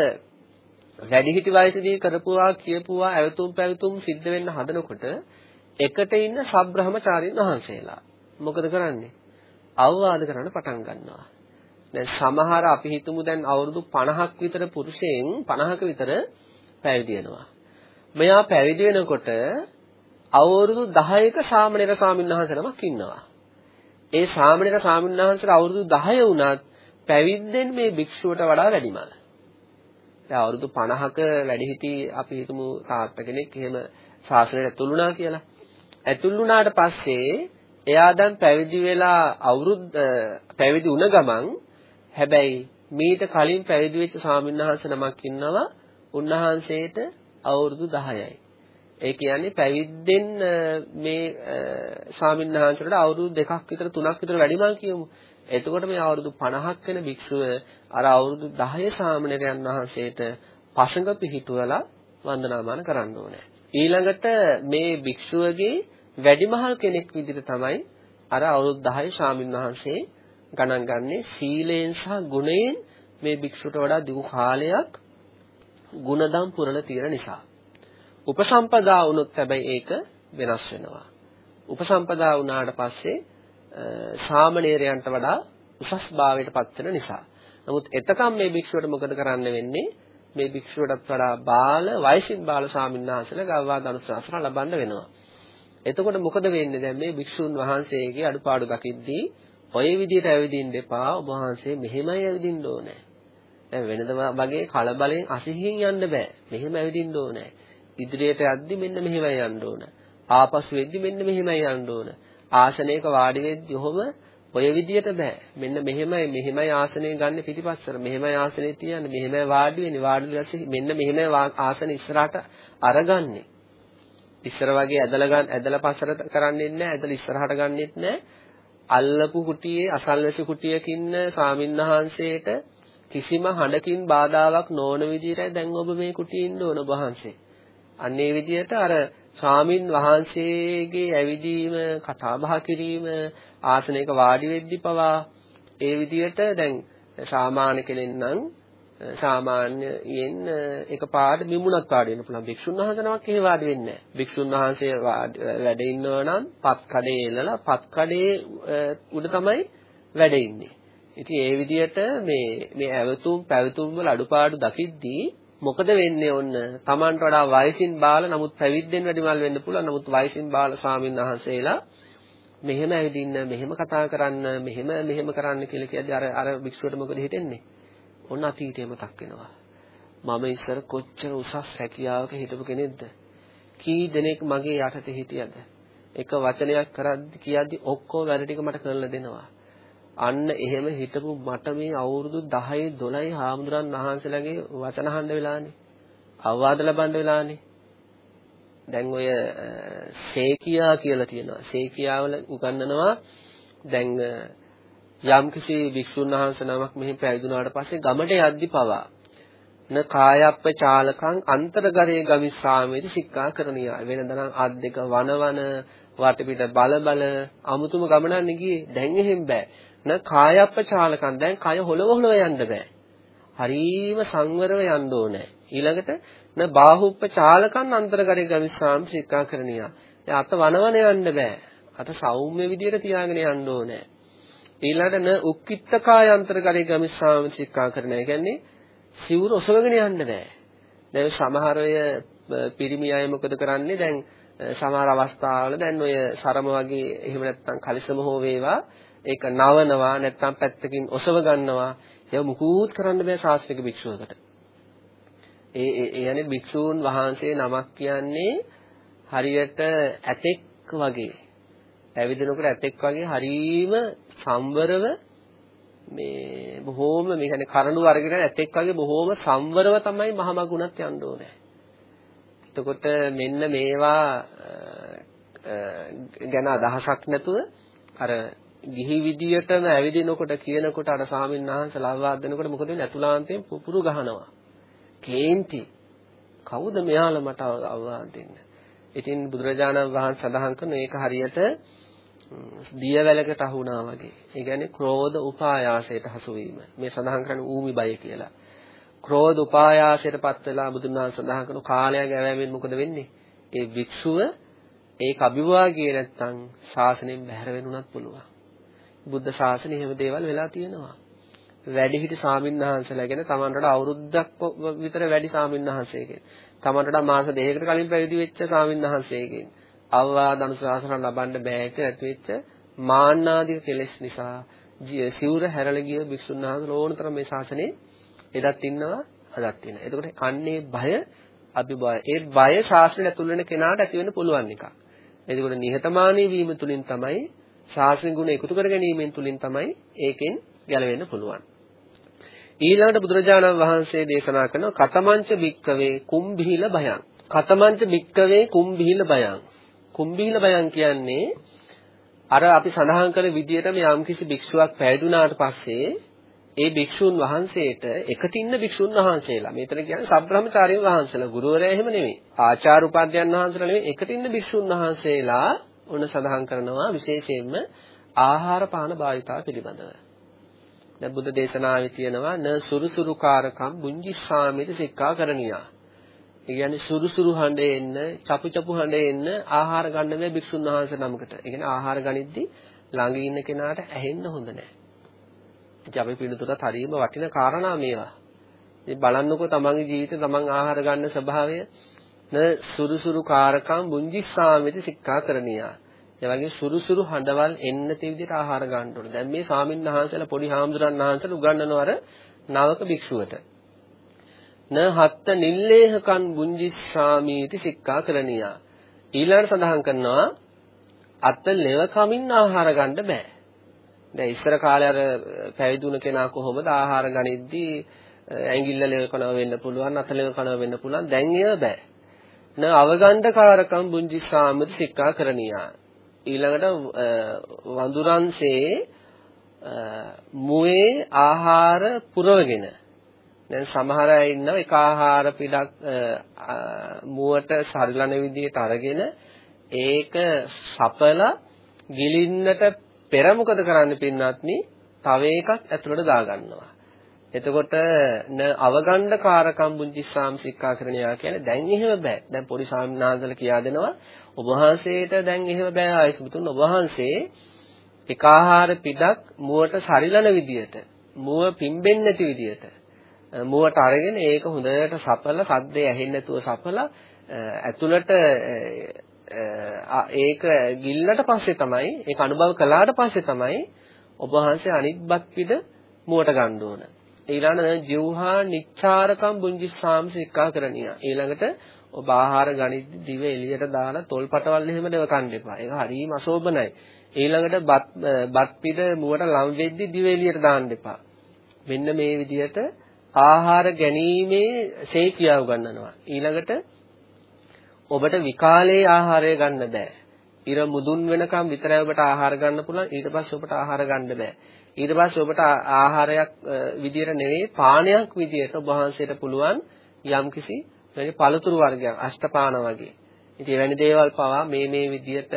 වැඩිහිටි වයසේදී කරපුවා කියපුවා ඇවතුම් පැවතුම් සිද්ධ වෙන්න හදනකොට එකට ඉන්න සබ්‍රහ්මචාරීන් වහන්සේලා මොකද කරන්නේ? අවවාද කරන්න පටන් ගන්නවා. දැන් සමහර අපි හිතමු දැන් අවුරුදු 50ක් විතර පුරුෂයන් 50ක විතර පැවිදි වෙනවා. මෙයා පැවිදි වෙනකොට අවුරුදු 10ක සාමණේර ස්වාමීන් නමක් ඉන්නවා. ඒ සාමණේර ස්වාමීන් වහන්සේට අවුරුදු 10 වුණත් පැවිද්දෙන් මේ භික්ෂුවට වඩා වැඩිමල්. දැන් අවුරුදු 50ක වැඩිහිටි අපි හිතමු තාත්තා කෙනෙක් එහෙම ශාසනයට ඇතුළු වුණා කියලා. ඇතුළු වුණාට පස්සේ එයා දැන් පැවිදි වෙලා අවුරුදු පැවිදි වුණ ගමන් හැබැයි මීට කලින් පැවිදි වෙච්ච ස්වාමින්වහන්සේ නමක් ඉන්නවා උන්වහන්සේට අවුරුදු 10යි. ඒ කියන්නේ පැවිද්දෙන් මේ ස්වාමින්වහන්සේට අවුරුදු දෙකක් විතර තුනක් විතර වැඩිමල් කියමු. එතකොට මේ අවුරුදු 50ක් වෙන භික්ෂුව අර අවුරුදු 10 සාමණේරයන් වහන්සේට පසඟ පිහිටුවලා වන්දනාමාන කරන්න ඕනේ. ඊළඟට මේ භික්ෂුවගේ වැඩිමහල් කෙනෙක් විදිහට තමයි අර අවුරුදු 10 ශාමින් වහන්සේ ගණන් ගන්නේ සීලයෙන් සහ ගුණයෙන් මේ භික්ෂුවට වඩා දිගු කාලයක් ಗುಣදම් පුරලා තියෙන නිසා. උපසම්පදා වුණොත් හැබැයි ඒක වෙනස් වෙනවා. උපසම්පදා වුණාට පස්සේ සාමණේරයන්ට වඩා උසස් භාවයට පත් වෙන නිසා. නමුත් එතකම් මේ භික්ෂුවට මොකද කරන්න වෙන්නේ? මේ භික්ෂුවටත් වඩා බාල වයසින් බාල ස්වාමීන් වහන්සේලා ගවවාද අනුශාසන ලබන්න වෙනවා. එතකොට මොකද වෙන්නේ දැන් මේ භික්ෂුන් වහන්සේගේ අඩුපාඩු දකිද්දී ඔය විදිහට ඇවිදින්න එපා ඔබ වහන්සේ මෙහෙමයි ඇවිදින්න ඕනේ. දැන් වෙනද වගේ කලබලෙන් අසිහින් යන්න බෑ. මෙහෙම ඇවිදින්න ඕනේ. ඉදිරියට යද්දි මෙන්න මෙහෙමයි යන්න ඕන. ආපසු වෙද්දි මෙන්න මෙහෙමයි යන්න ඕන. ආසනයක වාඩි වෙද්දි ඔහොම ඔය විදියට බෑ. මෙන්න මෙහෙමයි මෙහෙමයි ආසනය ගන්න පිටිපස්සට. මෙහෙමයි ආසනේ තියන්නේ. මෙහෙමයි වාඩි වෙන්නේ. වාඩි වෙලා මෙන්න මෙහෙමයි ආසන ඉස්සරහට අරගන්නේ. ඉස්සර වගේ ඇදලා ගන්න ඇදලා පස්සට කරන්නේ නැහැ. ඇදලා ඉස්සරහට ගන්නෙත් නැහැ. අල්ලපු කුටියේ අසල්වැසි කුටියකින් සාමින්හන්සේට කිසිම හඬකින් බාධාවක් නොවන විදිහටයි දැන් ඔබ මේ කුටියේ ඉන්න ඕන වහන්සේ. අන්න ඒ විදිහට අර ස්වාමින් වහන්සේගේ ඇවිදීම කතා බහ කිරීම ආසනයක වාඩි වෙද්දි පවා ඒ විදිහට දැන් සාමාන්‍ය කෙනෙක් නම් සාමාන්‍යයෙන් එකපාරට මිමුණක් වාඩි වෙන්න පුළුවන් භික්ෂුන් වහන්සේ නමක් එහෙ වාඩි වෙන්නේ නැහැ. භික්ෂුන් වහන්සේ වැඩ ඉන්නව නම් පත් කඩේ එල්ලලා පත් කඩේ උඩ තමයි වැඩ ඉන්නේ. ඉතින් ඒ විදිහට මේ මේ ඇවතුම් පැවතුම් වල අඩුපාඩු දකිද්දී මොකද වෙන්නේ ඔන්න Tamanට වඩා වයසින් බාල නමුත් පැවිද්දෙන් වැඩිමල් වෙන්න පුළුවන් නමුත් වයසින් බාල ස්වාමීන් වහන්සේලා මෙහෙම ඇවිදින්න මෙහෙම කතා කරන්න මෙහෙම මෙහෙම කරන්න කියලා කියද්දී අර අර භික්ෂුවට මොකද හිතෙන්නේ ඔන්න අතීතේ මතක් වෙනවා මම ඉස්සර කොච්චර උසස් හැකියාවක හිටපු කෙනෙක්ද කී දෙනෙක් මගේ යටතේ හිටියද එක වචනයක් කරද්දි කියද්දි ඔක්කොම වැඩ ටික මට කරලා දෙනවා අන්න එහෙම හිටපු මට මේ අවුරුදු 10 12 හාමුදුරන් වහන්සේලාගේ වචන අහන්න වෙලානේ. අවවාද ලබන්න වෙලානේ. දැන් ඔය සේකියා කියලා තියෙනවා. සේකියාවල උගන්වනවා දැන් යම්කිසි භික්ෂුන් වහන්සේ නමක් මෙහි පැවිදුනාට පස්සේ ගමට යද්දි පවා න කායප්ප චාලකං අන්තර්ගරේ ගමිස්සාමේති සික්ඛා කරණියා වෙනදනම් අත් දෙක වනවන වටපිට බල බල අමුතුම ගමනන්නේ ගියේ දැන් එහෙම බෑ න කායප්පචාලකම් දැන් කය හොලව හොලව යන්න බෑ. හරීම සංවරව යන්න ඕනේ. ඊළඟට න බාහුප්පචාලකම් අන්තරගරේ ගවිස්සාම් ශික්ෂාකරණියා. දැන් අත වනවන යන්න බෑ. අත සෞම්‍ය විදියට තියාගෙන යන්න ඕනේ. ඊළඟට න උක්කිට්ඨකාය අන්තරගරේ ගමිස්සාම් ශික්ෂාකරණය. කියන්නේ සිවුර ඔසවගෙන යන්න බෑ. දැන් සමහර අය පිරිමි අය මොකද කරන්නේ දැන් සමහර අවස්ථාවල දැන් ඔය සරම වගේ එහෙම නැත්නම් කලිසම හෝ වේවා ඒක නවනවා නැත්නම් පැත්තකින් ඔසව ගන්නවා ඒව මුකුත් කරන්න බෑ ශාස්ත්‍රික භික්ෂුවකට. ඒ ඒ යන්නේ භික්ෂූන් වහන්සේ නමක් කියන්නේ හරියට ඇතෙක් වගේ ඇවිදිනකොට ඇතෙක් වගේ හරීම සම්වරව මේ බොහෝම මේ කියන්නේ කරඬු අරගෙන ඇතෙක් වගේ බොහෝම සම්වරව තමයි මහමගුණත් යන්න ඕනේ. එතකොට මෙන්න මේවා ගැන අදහසක් නැතුව අර ගිහි විදියටම ඇවිදිනකොට කියනකොට අර ස්වාමීන් වහන්සේ ලව්වාද දෙනකොට මොකද වෙන්නේ අතුලාන්තයෙන් පුපුරු ගහනවා. කේන්ති. කවුද මෙයාලා මට අවවාද දෙන්න? ඉතින් බුදුරජාණන් වහන්සේ සඳහන් කරන මේක හරියට දියවැලකට අහු වුණා වගේ. ඒ කියන්නේ ක්‍රෝධ උපායාසයට හසු වීම. මේ සඳහන් කරන්නේ ඌමි බය කියලා. ක්‍රෝධ උපායාසයටපත් වෙලා බුදුන් වහන්සේ සඳහන් කරන කාලයක් ඇවෑමෙන් මොකද වෙන්නේ? ඒ භික්ෂුව ඒක අභිවාගිය නැත්තම් ශාසනයෙන් බැහැර වෙනුණත් පුළුවන්. බුද්ධ ශාසනය එහෙම දේවල් වෙලා තියෙනවා. වැඩිහිටි සාමින්හන්සලා ගැන තමන්ට අවුරුද්දක් විතර වැඩි සාමින්හන්සේකින් තමන්ට මාස දෙකකට කලින් පැවිදි වෙච්ච සාමින්හන්සේකින් අවවාද අනුශාසන ලබන්න බෑ කියලා ඇති වෙච්ච මාන්නාදී කෙලෙස් නිසා සිවුර හැරලා ගිය භික්ෂුන් වහන්සේ ඕනතරම් මේ ශාසනයේ එදත් ඉන්නවා අදත් ඉන්නවා. එතකොට අන්නේ බය අභිභය. ඒ බය ශාස්ත්‍රය ඇතුල් වෙන කෙනාට ඇති වෙන්න පුළුවන් එකක්. එතකොට නිහතමානී වීම තුලින් තමයි ශාස්ත්‍රීය ගුණ එකතු කර ගැනීමෙන් තුලින් තමයි ඒකෙන් ගැලවෙන්න පුළුවන්. ඊළඟට බුදුරජාණන් වහන්සේ දේශනා කරන කතමංච භික්කවේ කුම්භීල භයං. කතමංච භික්කවේ කුම්භීල භයං. කුම්භීල භයං කියන්නේ අර අපි සඳහන් කළ විදිහටම යම්කිසි භික්ෂුවක් පැවිදුණාට පස්සේ ඒ භික්ෂුන් වහන්සේට එකතින්න භික්ෂුන් වහන්සේලා. මෙතන කියන්නේ සබ්‍රහ්මචාරීන් වහන්සේලා. ගුරුවරයා එහෙම නෙමෙයි. ආචාර උපාධ්‍යයන් වහන්සේලා නෙමෙයි. එකතින්න භික්ෂුන් වහන්සේලා ඔන්න සඳහන් කරනවා විශේෂයෙන්ම ආහාර පාන භාවිතාව පිළිබඳව. දැන් බුද්ධ දේශනාවේ තියෙනවා න සුරුසුරුකාරකම් බුංජිස්සාමිත සික්ඛා කරණියා. ඒ කියන්නේ සුරුසුරු හඬේ එන්න, චපු චපු හඬේ එන්න ආහාර ගන්න මේ භික්ෂුන් වහන්සේ නමකට. ඒ කියන්නේ ආහාර ගනිද්දි ළඟ ඉන්න කෙනාට ඇහෙන්න හොඳ නැහැ. ඉතින් අපි පිළිතුරත් හරීම වටින කාරණා මේවා. ඉතින් බලන්නකෝ තමන්ගේ ජීවිතේ තමන් ආහාර ගන්න ස්වභාවය න සුරුසුරු කාරකම් බුංජිස්සාමිත සික්ඛා කරණියා. ඒ වගේ සුරුසුරු හඬවල් එන්න තේ විදිහට ආහාර ගන්න ඕනේ. දැන් මේ ස්වාමීන් වහන්සේලා පොඩි හාමුදුරන් වහන්සේලා උගන්වනව අර නවක භික්ෂුවට. න හත්ත නිල්ලේහකන් බුංජිස්සාමීති සික්ඛා කරණියා. ඊළඟට සඳහන් කරනවා අත ලෙව කමින් ආහාර ගන්න බෑ. දැන් ඉස්සර කාලේ අර පැවිදුණ කෙනා කොහොමද ආහාර ගනිද්දී ඇඟිල්ල ලෙව කනවා වෙන්න පුළුවන් අත ලෙව කනවා වෙන්න පුළුවන් දැන් ඒව බෑ. න අවගණ්ඩකාරකම් බුංජිස්සාමද සික්ඛා කරණියා. ඊළඟට වඳුරන්සේ මුවේ ආහාර පුරවගෙන දැන් සමහර අය ඉන්නවා එක ආහාර පිටක් මුවට සරිලන විදිහට අරගෙන ඒක සපලා ගිලින්නට පෙර මොකද කරන්න පින්නත්නි තව එකක් ඇතුළට දාගන්නවා. එතකොට න අවගණ්ඩ කාරකම් බුද්ධිස්සාම් සික්ඛාකරණයා කියන්නේ දැන් එහෙම බෑ. දැන් පොඩි සාමනාන්දල කියා දෙනවා ඔබ වහන්සේට දැන් එහෙම බෑ ආයසුතුන් ඔබ වහන්සේ එක ආහාර පිටක් මුවට සරිලන විදියට මුව පිම්බෙන්නේ නැති විදියට මුවට අරගෙන ඒක හොඳට සපල සද්දේ ඇහෙන්නේ නැතුව සපල ඇතුළට ඒක ගිල්ලට පස්සේ තමයි ඒක අනුභව කළාට පස්සේ තමයි ඔබ වහන්සේ අනිත්බත් පිට මුවට ගන්න ඕන. ඊළඟට ජීවහා නිච්චාරකම් බුංජිස්සාම් සික්කා කරණියා. ඊළඟට ඔබ ආහාර ගනිද්දි දිව එළියට දාලා තොල් පටවල් එහෙම දෙව කන්න එපා. ඒක හරිම අශෝභනයි. ඊළඟට බත් බත් පිට මුවට ලම් වෙද්දි දිව එළියට දාන්න එපා. මෙන්න මේ විදිහට ආහාර ගැනීමේ සේකියා උගන්වනවා. ඊළඟට ඔබට විකාලේ ආහාරය ගන්න බෑ. ඉර මුදුන් වෙනකම් විතරයි ඔබට ආහාර ගන්න පුළුවන්. ඊට පස්සේ ඔබට ආහාර ගන්න බෑ. ඊට පස්සේ ඔබට ආහාරයක් විදියට නෙවෙයි පානයක් විදියට ඔබ වහන්සේට පුළුවන් යම්කිසි මේ පළතුරු වර්ගයක් අෂ්ටපාන වගේ. ඉතින් එවැනි දේවල් පවා මේ මේ විදියට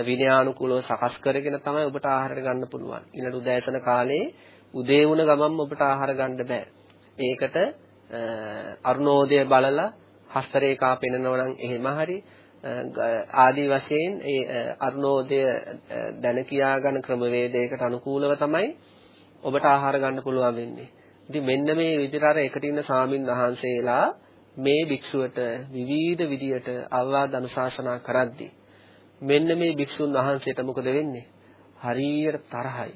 විනයානුකූලව සකස් කරගෙන තමයි ඔබට ආහාර ගන්න පුළුවන්. ඊළඟ උදෑසන කාලේ උදේ වුණ ගමන්ම ඔබට ආහාර ගන්න බෑ. ඒකට අරුණෝදය බලලා හස්තරේකා පෙන්නනවා නම් එහෙම හරි ආදී වශයෙන් ඒ අරුණෝදය දැන කියාගන්න ක්‍රමවේදයකට අනුකූලව තමයි ඔබට ආහාර ගන්න පුළුවන් වෙන්නේ. ඉතින් මෙන්න මේ විදිහට අර එකට ඉන්න සාමින් වහන්සේලා මේ භික්ෂුවට විවිධ විදියට අවවාද අනුශාසනා කරද්දී මෙන්න මේ භික්ෂුන් වහන්සේට මොකද වෙන්නේ? හරියට තරහයි.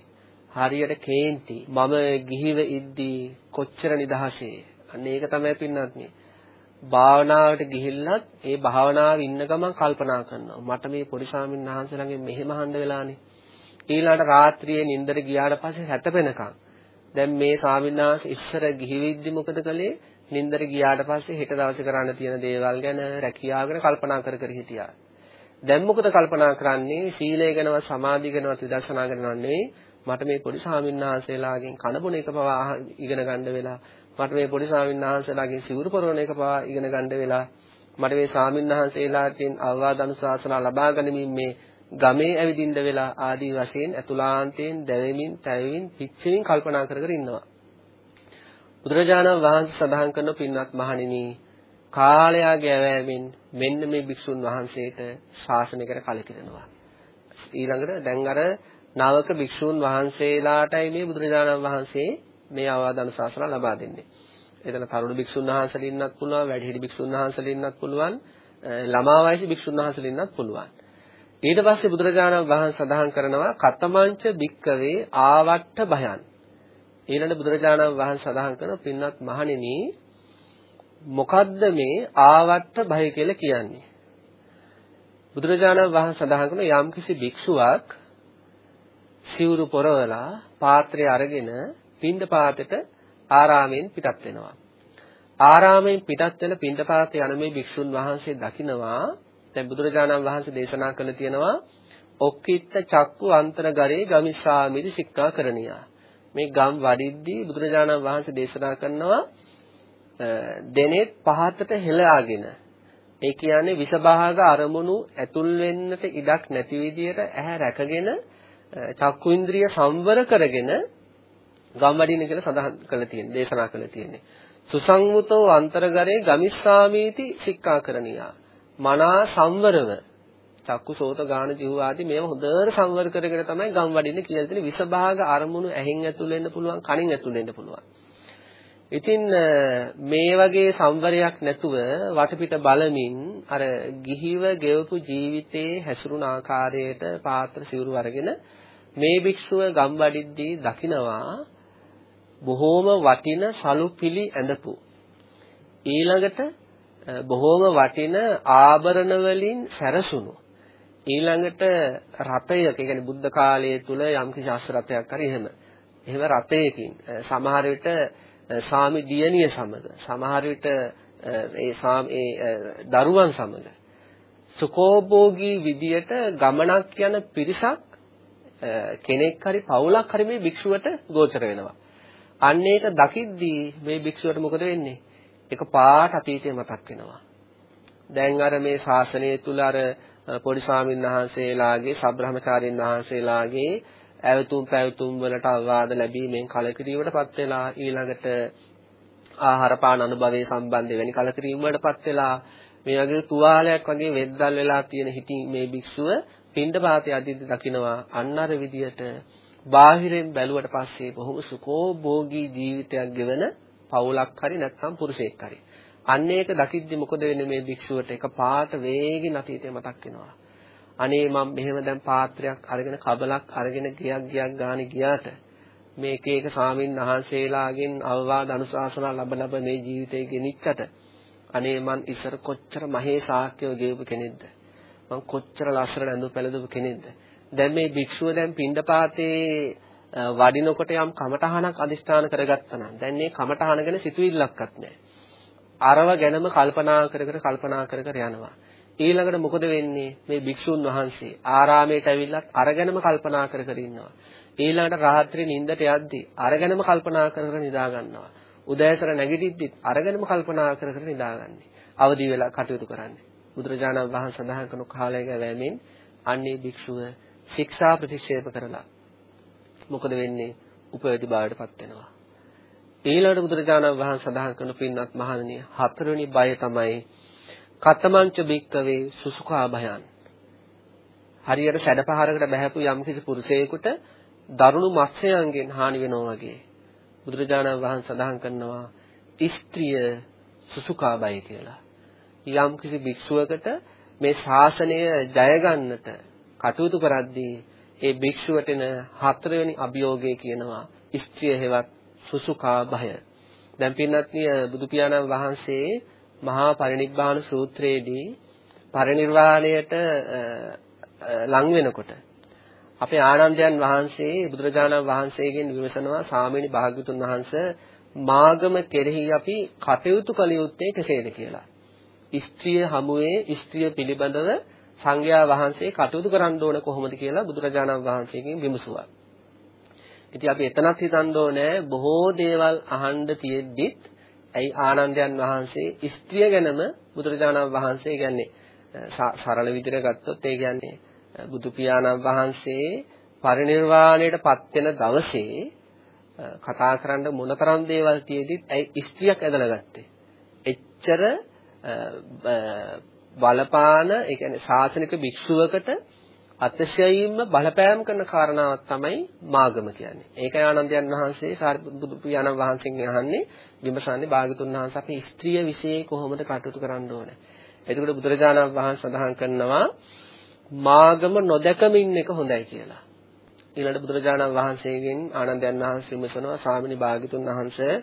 හරියට කේන්ති. මම ගිහිව ඉද්දී කොච්චර නිදහසේ. අන්න ඒක තමයි පින්නත් භාවනාවට ගිහිල්ලත් ඒ භාවනාවේ ඉන්න ගමන් කල්පනා කරනවා. මට මේ පොඩි ස්වාමීන් වහන්සේලාගෙන් මෙහෙම අහන්න වෙලානේ. ඊළඟට රාත්‍රියේ නිින්දට ගියාට පස්සේ හැතපෙනකන් දැන් මේ ස්වාමීන් වහන්සේ ඉස්සර ගිහිවිද්දි මොකද කළේ? නිින්දට ගියාට පස්සේ හෙට දවසේ කරන්න තියෙන දේවල් ගැන රැකියාව ගැන කල්පනා කර කර හිටියා. දැන් මොකද කල්පනා කරන්නේ? සීලය ගැනවත් සමාධිය ගැනවත් විදර්ශනා ගැනවත් නෙවෙයි. මට මේ පොඩි ස්වාමීන් වහන්සේලාගෙන් කන බොන එක පවා ඉගෙන ගන්න වෙලා මට මේ පොඩි ස්වාමීන් වහන්සේලාගෙන් සිවුරු පොරවන එක පවා ඉගෙන ගන්න වෙලා මට මේ ස්වාමීන් වහන්සේලාගෙන් අවවාද අනුශාසනා ලබා ගනිමින් මේ ගමේ ඇවිදින්න වෙලා ආදී වශයෙන් අතුලාන්තයෙන් දැවෙමින් තැවෙමින් පිච්චෙමින් කල්පනා කර කර ඉන්නවා. බුදුරජාණන් වහන්සේ සඳහන් කරන පින්වත් මහණෙනි කාලයාගේ ඇවෑමෙන් මෙන්න මේ භික්ෂුන් වහන්සේට ශාසනයකට කලකිරෙනවා. ඊළඟට දැන් අර නාවක භික්ෂූන් වහන්සේලාටයි මේ බුදුරජාණන් වහන්සේ මේ අවවාද අනුශාසනා ලබා දෙන්නේ. එතන තරුණ භික්ෂුන් වහන්සේලා ඉන්නත් පුළුවන්, වැඩිහිටි භික්ෂුන් වහන්සේලා ඉන්නත් පුළුවන්, ළමා වයසේ භික්ෂුන් වහන්සේලා ඉන්නත් පුළුවන්. ඊට පස්සේ බුදුරජාණන් වහන්සේ සඳහන් කරනවා කතමංච භික්කවේ ආවට්ට භයන්. ඊළඟ බුදුරජාණන් වහන්සේ සඳහන් කරන පින්වත් මහණෙනි මොකද්ද මේ ආවට්ට භය කියලා කියන්නේ? බුදුරජාණන් වහන්සේ සඳහන් කරන යම්කිසි භික්ෂුවක් සිවුරු පොරවලා පාත්‍රය අරගෙන පින්ඩපාතෙට ආරාමයෙන් පිටත් වෙනවා. ආරාමයෙන් පිටත් වෙන පින්ඩපාතේ යන මේ භික්ෂුන් වහන්සේ දකිනවා දැන් බුදුරජාණන් වහන්සේ දේශනා කළ තියෙනවා ඔක්කිට චක්කු අන්තරගරේ ගමිස්සාමිදි සික්ඛා කරණියා. මේ ගම් වඩිද්දී බුදුරජාණන් වහන්සේ දේශනා කරනවා දෙනෙත් පහතට හෙලාගෙන ඒ කියන්නේ විසභාග අරමුණු ඇතුල් වෙන්නට ඉඩක් නැති විදියට ඇහැ රැකගෙන චක්කු ඉන්ද්‍රිය සංවර කරගෙන ගම් වඩින්න කියලා සඳහන් කළ තියෙන දේශනා කළ තියෙන්නේ. සුසංමුතෝ අන්තරගරේ ගමිස්සාමීති සික්ඛාකරණියා. මනා සංවරව චක්කු සෝත ගාන ජීව ආදී මේව හොඳට සංවර කරගෙන තමයි ගම් වඩින්න කියලා තියෙන විසභාග අරමුණු ඇහෙන් ඇතුල් වෙන්න පුළුවන් කනින් ඇතුල් වෙන්න පුළුවන්. ඉතින් මේ වගේ සංවරයක් නැතුව වටපිට බලමින් අර ගිහිව ගෙවපු ජීවිතයේ හැසිරුණ ආකාරයට පාත්‍ර සිවුරු අරගෙන මේ භික්ෂුව ගම් වඩිද්දී දකිනවා බොහෝම වටින සලු පිළි ඇඳපු. ඊළඟට බොහෝම වටින ආභරණ වලින් සැරසුණු. ඊළඟට රතයක ඒ කියන්නේ බුද්ධ කාලයේ තුල යම්කිසි ශාස්ත්‍ර රතයක් හරි එහෙම. එහෙම රතයකින් සමහර විට සාමි දියණිය සමග සමහර විට ඒ සාම ඒ දරුවන් සමග. සුකෝභෝගී විදියට ගමනක් යන පිරිසක් කෙනෙක් හරි පවුලක් හරි මේ භික්ෂුවට ගෝචර වෙනවා. අන්න ඒක දකිද්දී මේ භික්ෂුවට මොකද වෙන්නේ? එක පාට අතීතය මතක් වෙනවා. දැන් අර මේ ශාසනය තුල අර පොඩි ස්වාමීන් වහන්සේලාගේ සබ්‍රහ්මචාරින් වහන්සේලාගේ ඇවතුම් පැවතුම් වලට අවවාද ලැබීමෙන් කලකිරීමටපත් වෙලා ඊළඟට ආහාර පාන අනුභවයේ සම්බන්ධ වෙනි කලකිරීම වලටපත් වෙලා මේ වගේ තුවාලයක් වගේ වෙද්දල් වෙලා තියෙන හිටින් මේ භික්ෂුව පින්ඩපාතේ අදිද්දි දකිනවා අන්න අර විදියට බාහිරෙන් බැලුවට පස්සේ බොහොම සුඛෝභෝගී ජීවිතයක් ගෙවන පවුලක් හරි නැත්නම් පුරුෂයෙක් හරි. අන්න ඒක දකිද්දි මොකද වෙන්නේ මේ භික්ෂුවට එක පාට වේගින් අතීතය මතක් වෙනවා. අනේ මම මෙහෙම දැන් පාත්‍රයක් අරගෙන කබලක් අරගෙන ගියක් ගියක් ගානේ ගියාට මේ එක එක සාමින් වහන්සේලාගෙන් අවවාද අනුශාසනා ලැබ ලැබ මේ ජීවිතේ ගෙනිච්චට අනේ මං ඉස්සර කොච්චර මහේ ශාක්‍යව ගෙවපු කෙනෙක්ද මං කොච්චර ලස්සන ඇඳුම් පැළඳපු කෙනෙක්ද දැන් මේ භික්ෂුව දැන් පින්ඩපාතේ වඩිනකොට යම් කමඨහනක් අදිස්ථාන කරගත්තා නම් දැන් මේ කමඨහන ගැන සිතුවිල්ලක්වත් නැහැ. අරව ගැනම කල්පනා කර කර කල්පනා කර කර යනවා. ඊළඟට මොකද වෙන්නේ මේ භික්ෂුන් වහන්සේ ආරාමයට ඇවිල්ලත් අරගෙනම කල්පනා කර කර ඉන්නවා. ඊළඟට රාත්‍රියේ නිින්දට යද්දි අරගෙනම කල්පනා කර කර නිදා ගන්නවා. උදෑසන නැගිටිද්දිත් අරගෙනම කල්පනා කර කර නිදාගන්නේ. අවදි වෙලා කටයුතු කරන්නේ. බුදුරජාණන් වහන්සේ සඳහන් කරන කාලයක වැෑමෙන් අන්නේ භික්ෂුව ශික්ෂා ප්‍රතික්ෂේප කරලා මොකද වෙන්නේ? උපයෝගී භාවයටපත් වෙනවා. ඊළඟට බුදුරජාණන් වහන්සේ සඳහන් කරන පින්වත් මහණෙනි හතරවෙනි බය තමයි කතමංච බික්කවේ සුසුකා භයන්. හරියට සැඩපහරකට බහැපු යම්කිසි පුරුෂයෙකුට දරුණු මත්ස්‍යයන්ගෙන් හානි වෙනවා වගේ. බුදුරජාණන් වහන්සේ සඳහන් කරනවා ස්ත්‍රිය සුසුකා බය කියලා. යම්කිසි භික්ෂුවකට මේ ශාසනය ජය ගන්නට කටයුතු කරද්දී ඒ භික්ෂුවට එන හතරවෙනි අභියෝගය කියනවා ස්ත්‍රිය හේවත් සුසුකා භය. දැන් පින්වත්නි බුදු පියාණන් වහන්සේ මහා පරිනිබ්බාන සූත්‍රයේදී පරිනිර්වාණයට ලං වෙනකොට අපේ ආනන්දයන් වහන්සේ බුදුරජාණන් වහන්සේගෙන් විමසනවා ස්වාමීනි භාග්‍යතුන් වහන්සේ මාගම කෙරෙහි අපි කටයුතු කළ යුත්තේ කෙසේද කියලා. ස්ත්‍රිය හමුවේ ස්ත්‍රිය පිළිබඳව සංඝයා වහන්සේ කටයුතු කරන්න ඕන කොහොමද කියලා බුදුරජාණන් වහන්සේගෙන් විමසුවා. ඉතින් අපි එතනත් හිතන්න ඕනේ බොහෝ දේවල් අහන්න තියෙද්දිත් ඇයි ආනන්දයන් වහන්සේ ස්ත්‍රිය ගැනම බුදුරජාණන් වහන්සේ කියන්නේ සරල විදිහට ගත්තොත් ඒ කියන්නේ බුදු පියාණන් වහන්සේ පරිණිරවාණයට පත් වෙන දවසේ කතා කරන්න මොනතරම් දේවල් තියෙදිත් ඇයි ස්ත්‍රියක් ඇදලා ගත්තේ. එච්චර බලපාන ඒ කියන්නේ ශාසනික භික්ෂුවකට අතිශයින්ම බලපෑම් කරන කාරණාවක් තමයි මාගම කියන්නේ. ඒකයි ආනන්දයන් වහන්සේ සාරිපුත්තු පියාණන් වහන්සේගෙන් අහන්නේ විමසන්නේ භාගතුන් වහන්සේ අපි ස්ත්‍රිය વિશે කොහොමද කටයුතු කරන්න ඕනේ. එතකොට බුදුරජාණන් වහන්සේ සඳහන් කරනවා මාගම නොදකමින් එක හොඳයි කියලා. ඊළඟ බුදුරජාණන් වහන්සේගෙන් ආනන්දයන් වහන්සේ විමසනවා ස්වාමිනී භාගතුන් වහන්සේ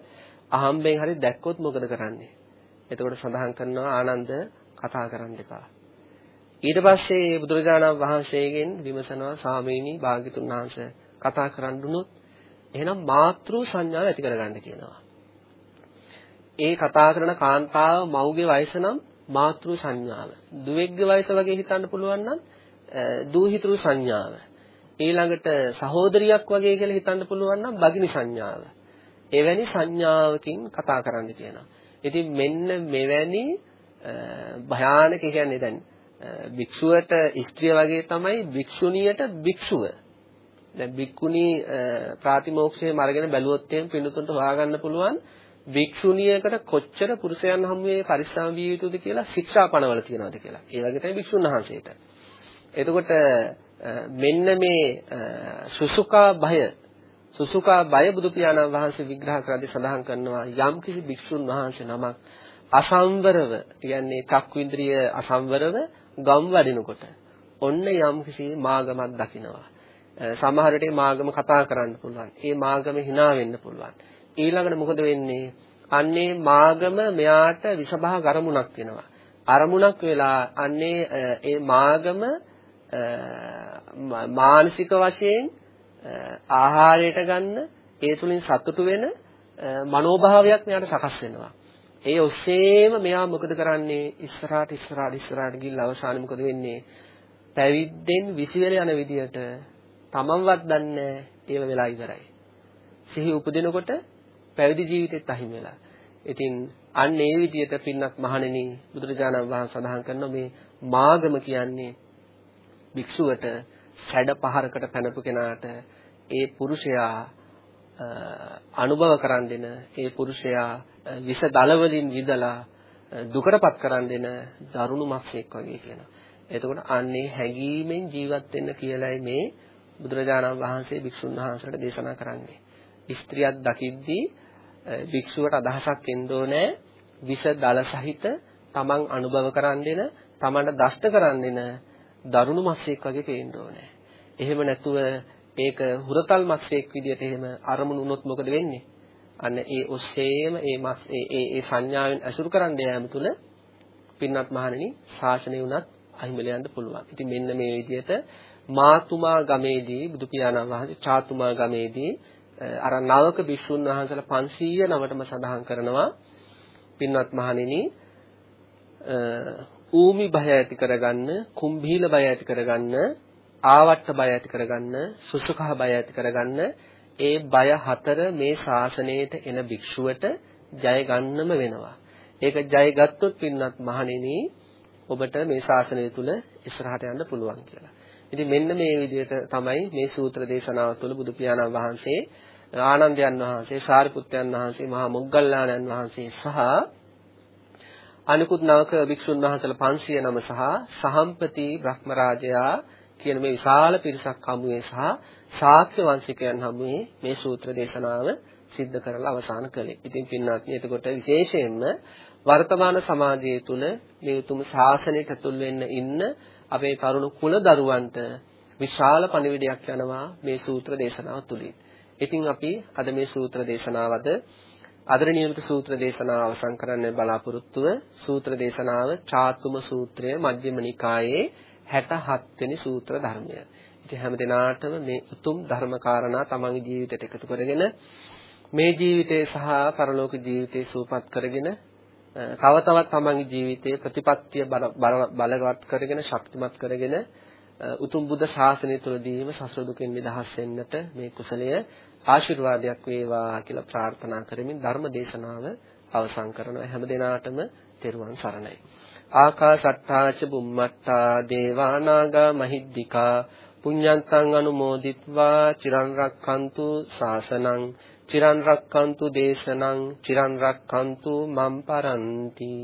අහම්බෙන් හරි දැක්කොත් මොකද කරන්නේ? එතකොට සඳහන් කරනවා ආනන්ද කතා කරන්න එපා. ඊට පස්සේ බුදුරජාණන් වහන්සේගෙන් විමසනවා ස්වාමීනි භාග්‍යතුන් වහන්සේ කතා කරන්න උනොත් එහෙනම් මාතෘ සංඥාව ඇති කරගන්න කියනවා. ඒ කතා කරන කාන්තාව මව්ගේ වයස නම් මාතෘ සංඥාව. දුවෙක්ගේ වයස වගේ හිතන්න පුළුවන් නම් දූහිතෘ සංඥාව. ඊළඟට සහෝදරියක් වගේ කියලා හිතන්න පුළුවන් නම් භගිනි සංඥාව. එවැනි සංඥාවකින් කතා කරන්න කියනවා. ඉතින් මෙන්න මෙවැනි භයානක කියන්නේ දැන් භික්ෂුවට ස්ත්‍රිය වගේ තමයි භික්ෂුණියට භික්ෂුව. දැන් භික්ඛුණී ප්‍රාතිමෝක්ෂයේ මරගෙන බැලුවොත් එහෙම පින්නතුන්ට හොයාගන්න පුළුවන් භික්ෂුණියකට කොච්චර පුරුෂයන් හමුවේ පරිස්සම් විය යුතුද කියලා ශික්ෂා පනවල තියනවාද කියලා. ඒ වගේ තමයි භික්ෂුන් වහන්සේට. එතකොට මෙන්න මේ සුසුකා භය සුසුකා බය බුදු පියාණන් වහන්සේ විග්‍රහ කරද්දී සඳහන් කරනවා යම් කිසි භික්ෂුන් වහන්සේ නමක් අසංවරව කියන්නේ චක්වින්ද්‍රිය අසංවරව ගම් වඩිනකොට ඔන්න යම් කිසි මාගමක් දකිනවා. සමහර විට මාගම කතා කරන්න පුළුවන්. ඒ මාගම hina වෙන්න පුළුවන්. ඊළඟට මොකද වෙන්නේ? අන්නේ මාගම මෙයාට විසභා ගරමුණක් වෙනවා. අරමුණක් වෙලා අන්නේ ඒ මාගම මානසික වශයෙන් ආහාරයට ගන්න ඒ තුලින් සතුටු වෙන මනෝභාවයක් මෙයාට සකස් වෙනවා. ඒ ඔස්සේම මෙයා මොකද කරන්නේ ඉස්සරහට ඉස්සරහට ඉස්සරහට ගිහිල්ලා අවසානයේ මොකද වෙන්නේ? පැවිද්දෙන් විසිවෙල යන විදියට තමන්වත් දන්නේ ඒව වෙලා ඉවරයි. සිහි උපදිනකොට පැවිදි ජීවිතෙත් අහිමි වෙලා. ඉතින් අන්න ඒ විදියට පින්නක් මහණෙනි බුදුරජාණන් වහන්සේ සඳහන් කරන මේ මාගම කියන්නේ භික්ෂුවට සැඩ පහරකට පැනපු කෙනාට ඒ පුරුෂයා අනුභව කරන් දෙන ඒ පුරුෂයා විස දල වලින් විදලා දුකටපත් කරන් දෙන දරුණු මක්ෂෙක් වගේ කියනවා. එතකොට අන්නේ හැඟීමෙන් ජීවත් වෙන්න කියලයි මේ බුදුරජාණන් වහන්සේ භික්ෂුන් වහන්සේට දේශනා කරන්නේ. ස්ත්‍රියක් දකිද්දී භික්ෂුවට අදහසක් එන්න ඕනේ විස දල සහිත තමන් අනුභව කරන් දෙන තමන්ට දෂ්ට කරන් දෙන දරුණු මක්ෂෙක් වගේ පේන්න ඕනේ. එහෙම නැතුව ඒක හුරතල් මත්ස්‍යයක් විදියට එහෙම අරමුණු වුණොත් මොකද වෙන්නේ? අන්න ඒ ඔස්සේම ඒ මස් ඒ ඒ ඒ සංඥාවෙන් අසුරු කරන්න යාම තුල පින්වත් මහණෙනි ශාසනය උනත් අහිමිල යන්න පුළුවන්. ඉතින් මෙන්න මේ විදිහට මාතුමා ගමේදී බුදු පියාණන් වහන්සේ චාතුමා ගමේදී අර නවක භික්ෂුන් වහන්සේලා 500 නමටම සඳහන් කරනවා පින්වත් මහණෙනි ඌමි භය ඇති කරගන්න, කුම්භීල භය ඇති කරගන්න ආවට්ට බය ඇති කරගන්න, සුසුකහ බය ඇති කරගන්න ඒ බය හතර මේ ශාසනයට එන භික්ෂුවට ජය ගන්නම වෙනවා. ඒක ජය ගත්තොත් පින්නත් මහණෙනි ඔබට මේ ශාසනය තුල ඉස්සරහට යන්න පුළුවන් කියලා. ඉතින් මෙන්න මේ විදිහට තමයි මේ සූත්‍ර දේශනාව තුළ බුදු පියාණන් වහන්සේ ආනන්දයන් වහන්සේ සාරිපුත්යන් වහන්සේ මහා මොග්ගල්ලාණන් වහන්සේ සහ අනිකුත් නවක භික්ෂුන් වහන්සේලා 500 නම සහ සහම්පති බ්‍රහ්මරාජයා කියන මේ විශාල පිරිසක් හමුවේ සහ ශාක්‍ය වංශිකයන් හමුවේ මේ සූත්‍ර දේශනාව සිද්ධ කරලා අවසන් කළේ. ඉතින් පින්නාත්නි එතකොට විශේෂයෙන්ම වර්තමාන සමාජය තුළ මේ උතුම් ශාසනයට ඇතුල් වෙන්න ඉන්න අපේ තරුණ කුල දරුවන්ට විශාල පණිවිඩයක් යනවා මේ සූත්‍ර දේශනාව තුළින්. ඉතින් අපි අද මේ සූත්‍ර දේශනාවද අදර නියමිත සූත්‍ර දේශනාව අවසන් කරන්න බලාපොරොත්තුව සූත්‍ර දේශනාව චාතුම සූත්‍රය මජ්ක්‍ධිම නිකායේ 67 වෙනි සූත්‍ර ධර්මය. ඉතින් හැම දිනාටම මේ උතුම් ධර්ම කාරණා තමන්ගේ ජීවිතයට එකතු කරගෙන මේ ජීවිතය සහ පරලෝක ජීවිතය සූපපත් කරගෙන තව තවත් තමන්ගේ ජීවිතයේ ප්‍රතිපත්තිය බලවත් කරගෙන ශක්තිමත් කරගෙන උතුම් බුද්ධ ශාසනය තුළදීම සසර දුකෙන් නිදහස් වෙන්නට මේ කුසලය ආශිර්වාදයක් වේවා කියලා ප්‍රාර්ථනා කරමින් ධර්ම දේශනාව අවසන් කරනවා. හැම දිනාටම තෙරුවන් සරණයි. ආකාසත්තා ච බුම්මත්තා දේවා නාග මහිද්దికා පුඤ්ඤන්තං අනුමෝදිත්වා චිරන් රක්ඛන්තු සාසනං චිරන් රක්ඛන්තු දේශනං චිරන් රක්ඛන්තු මම් පරන්ති।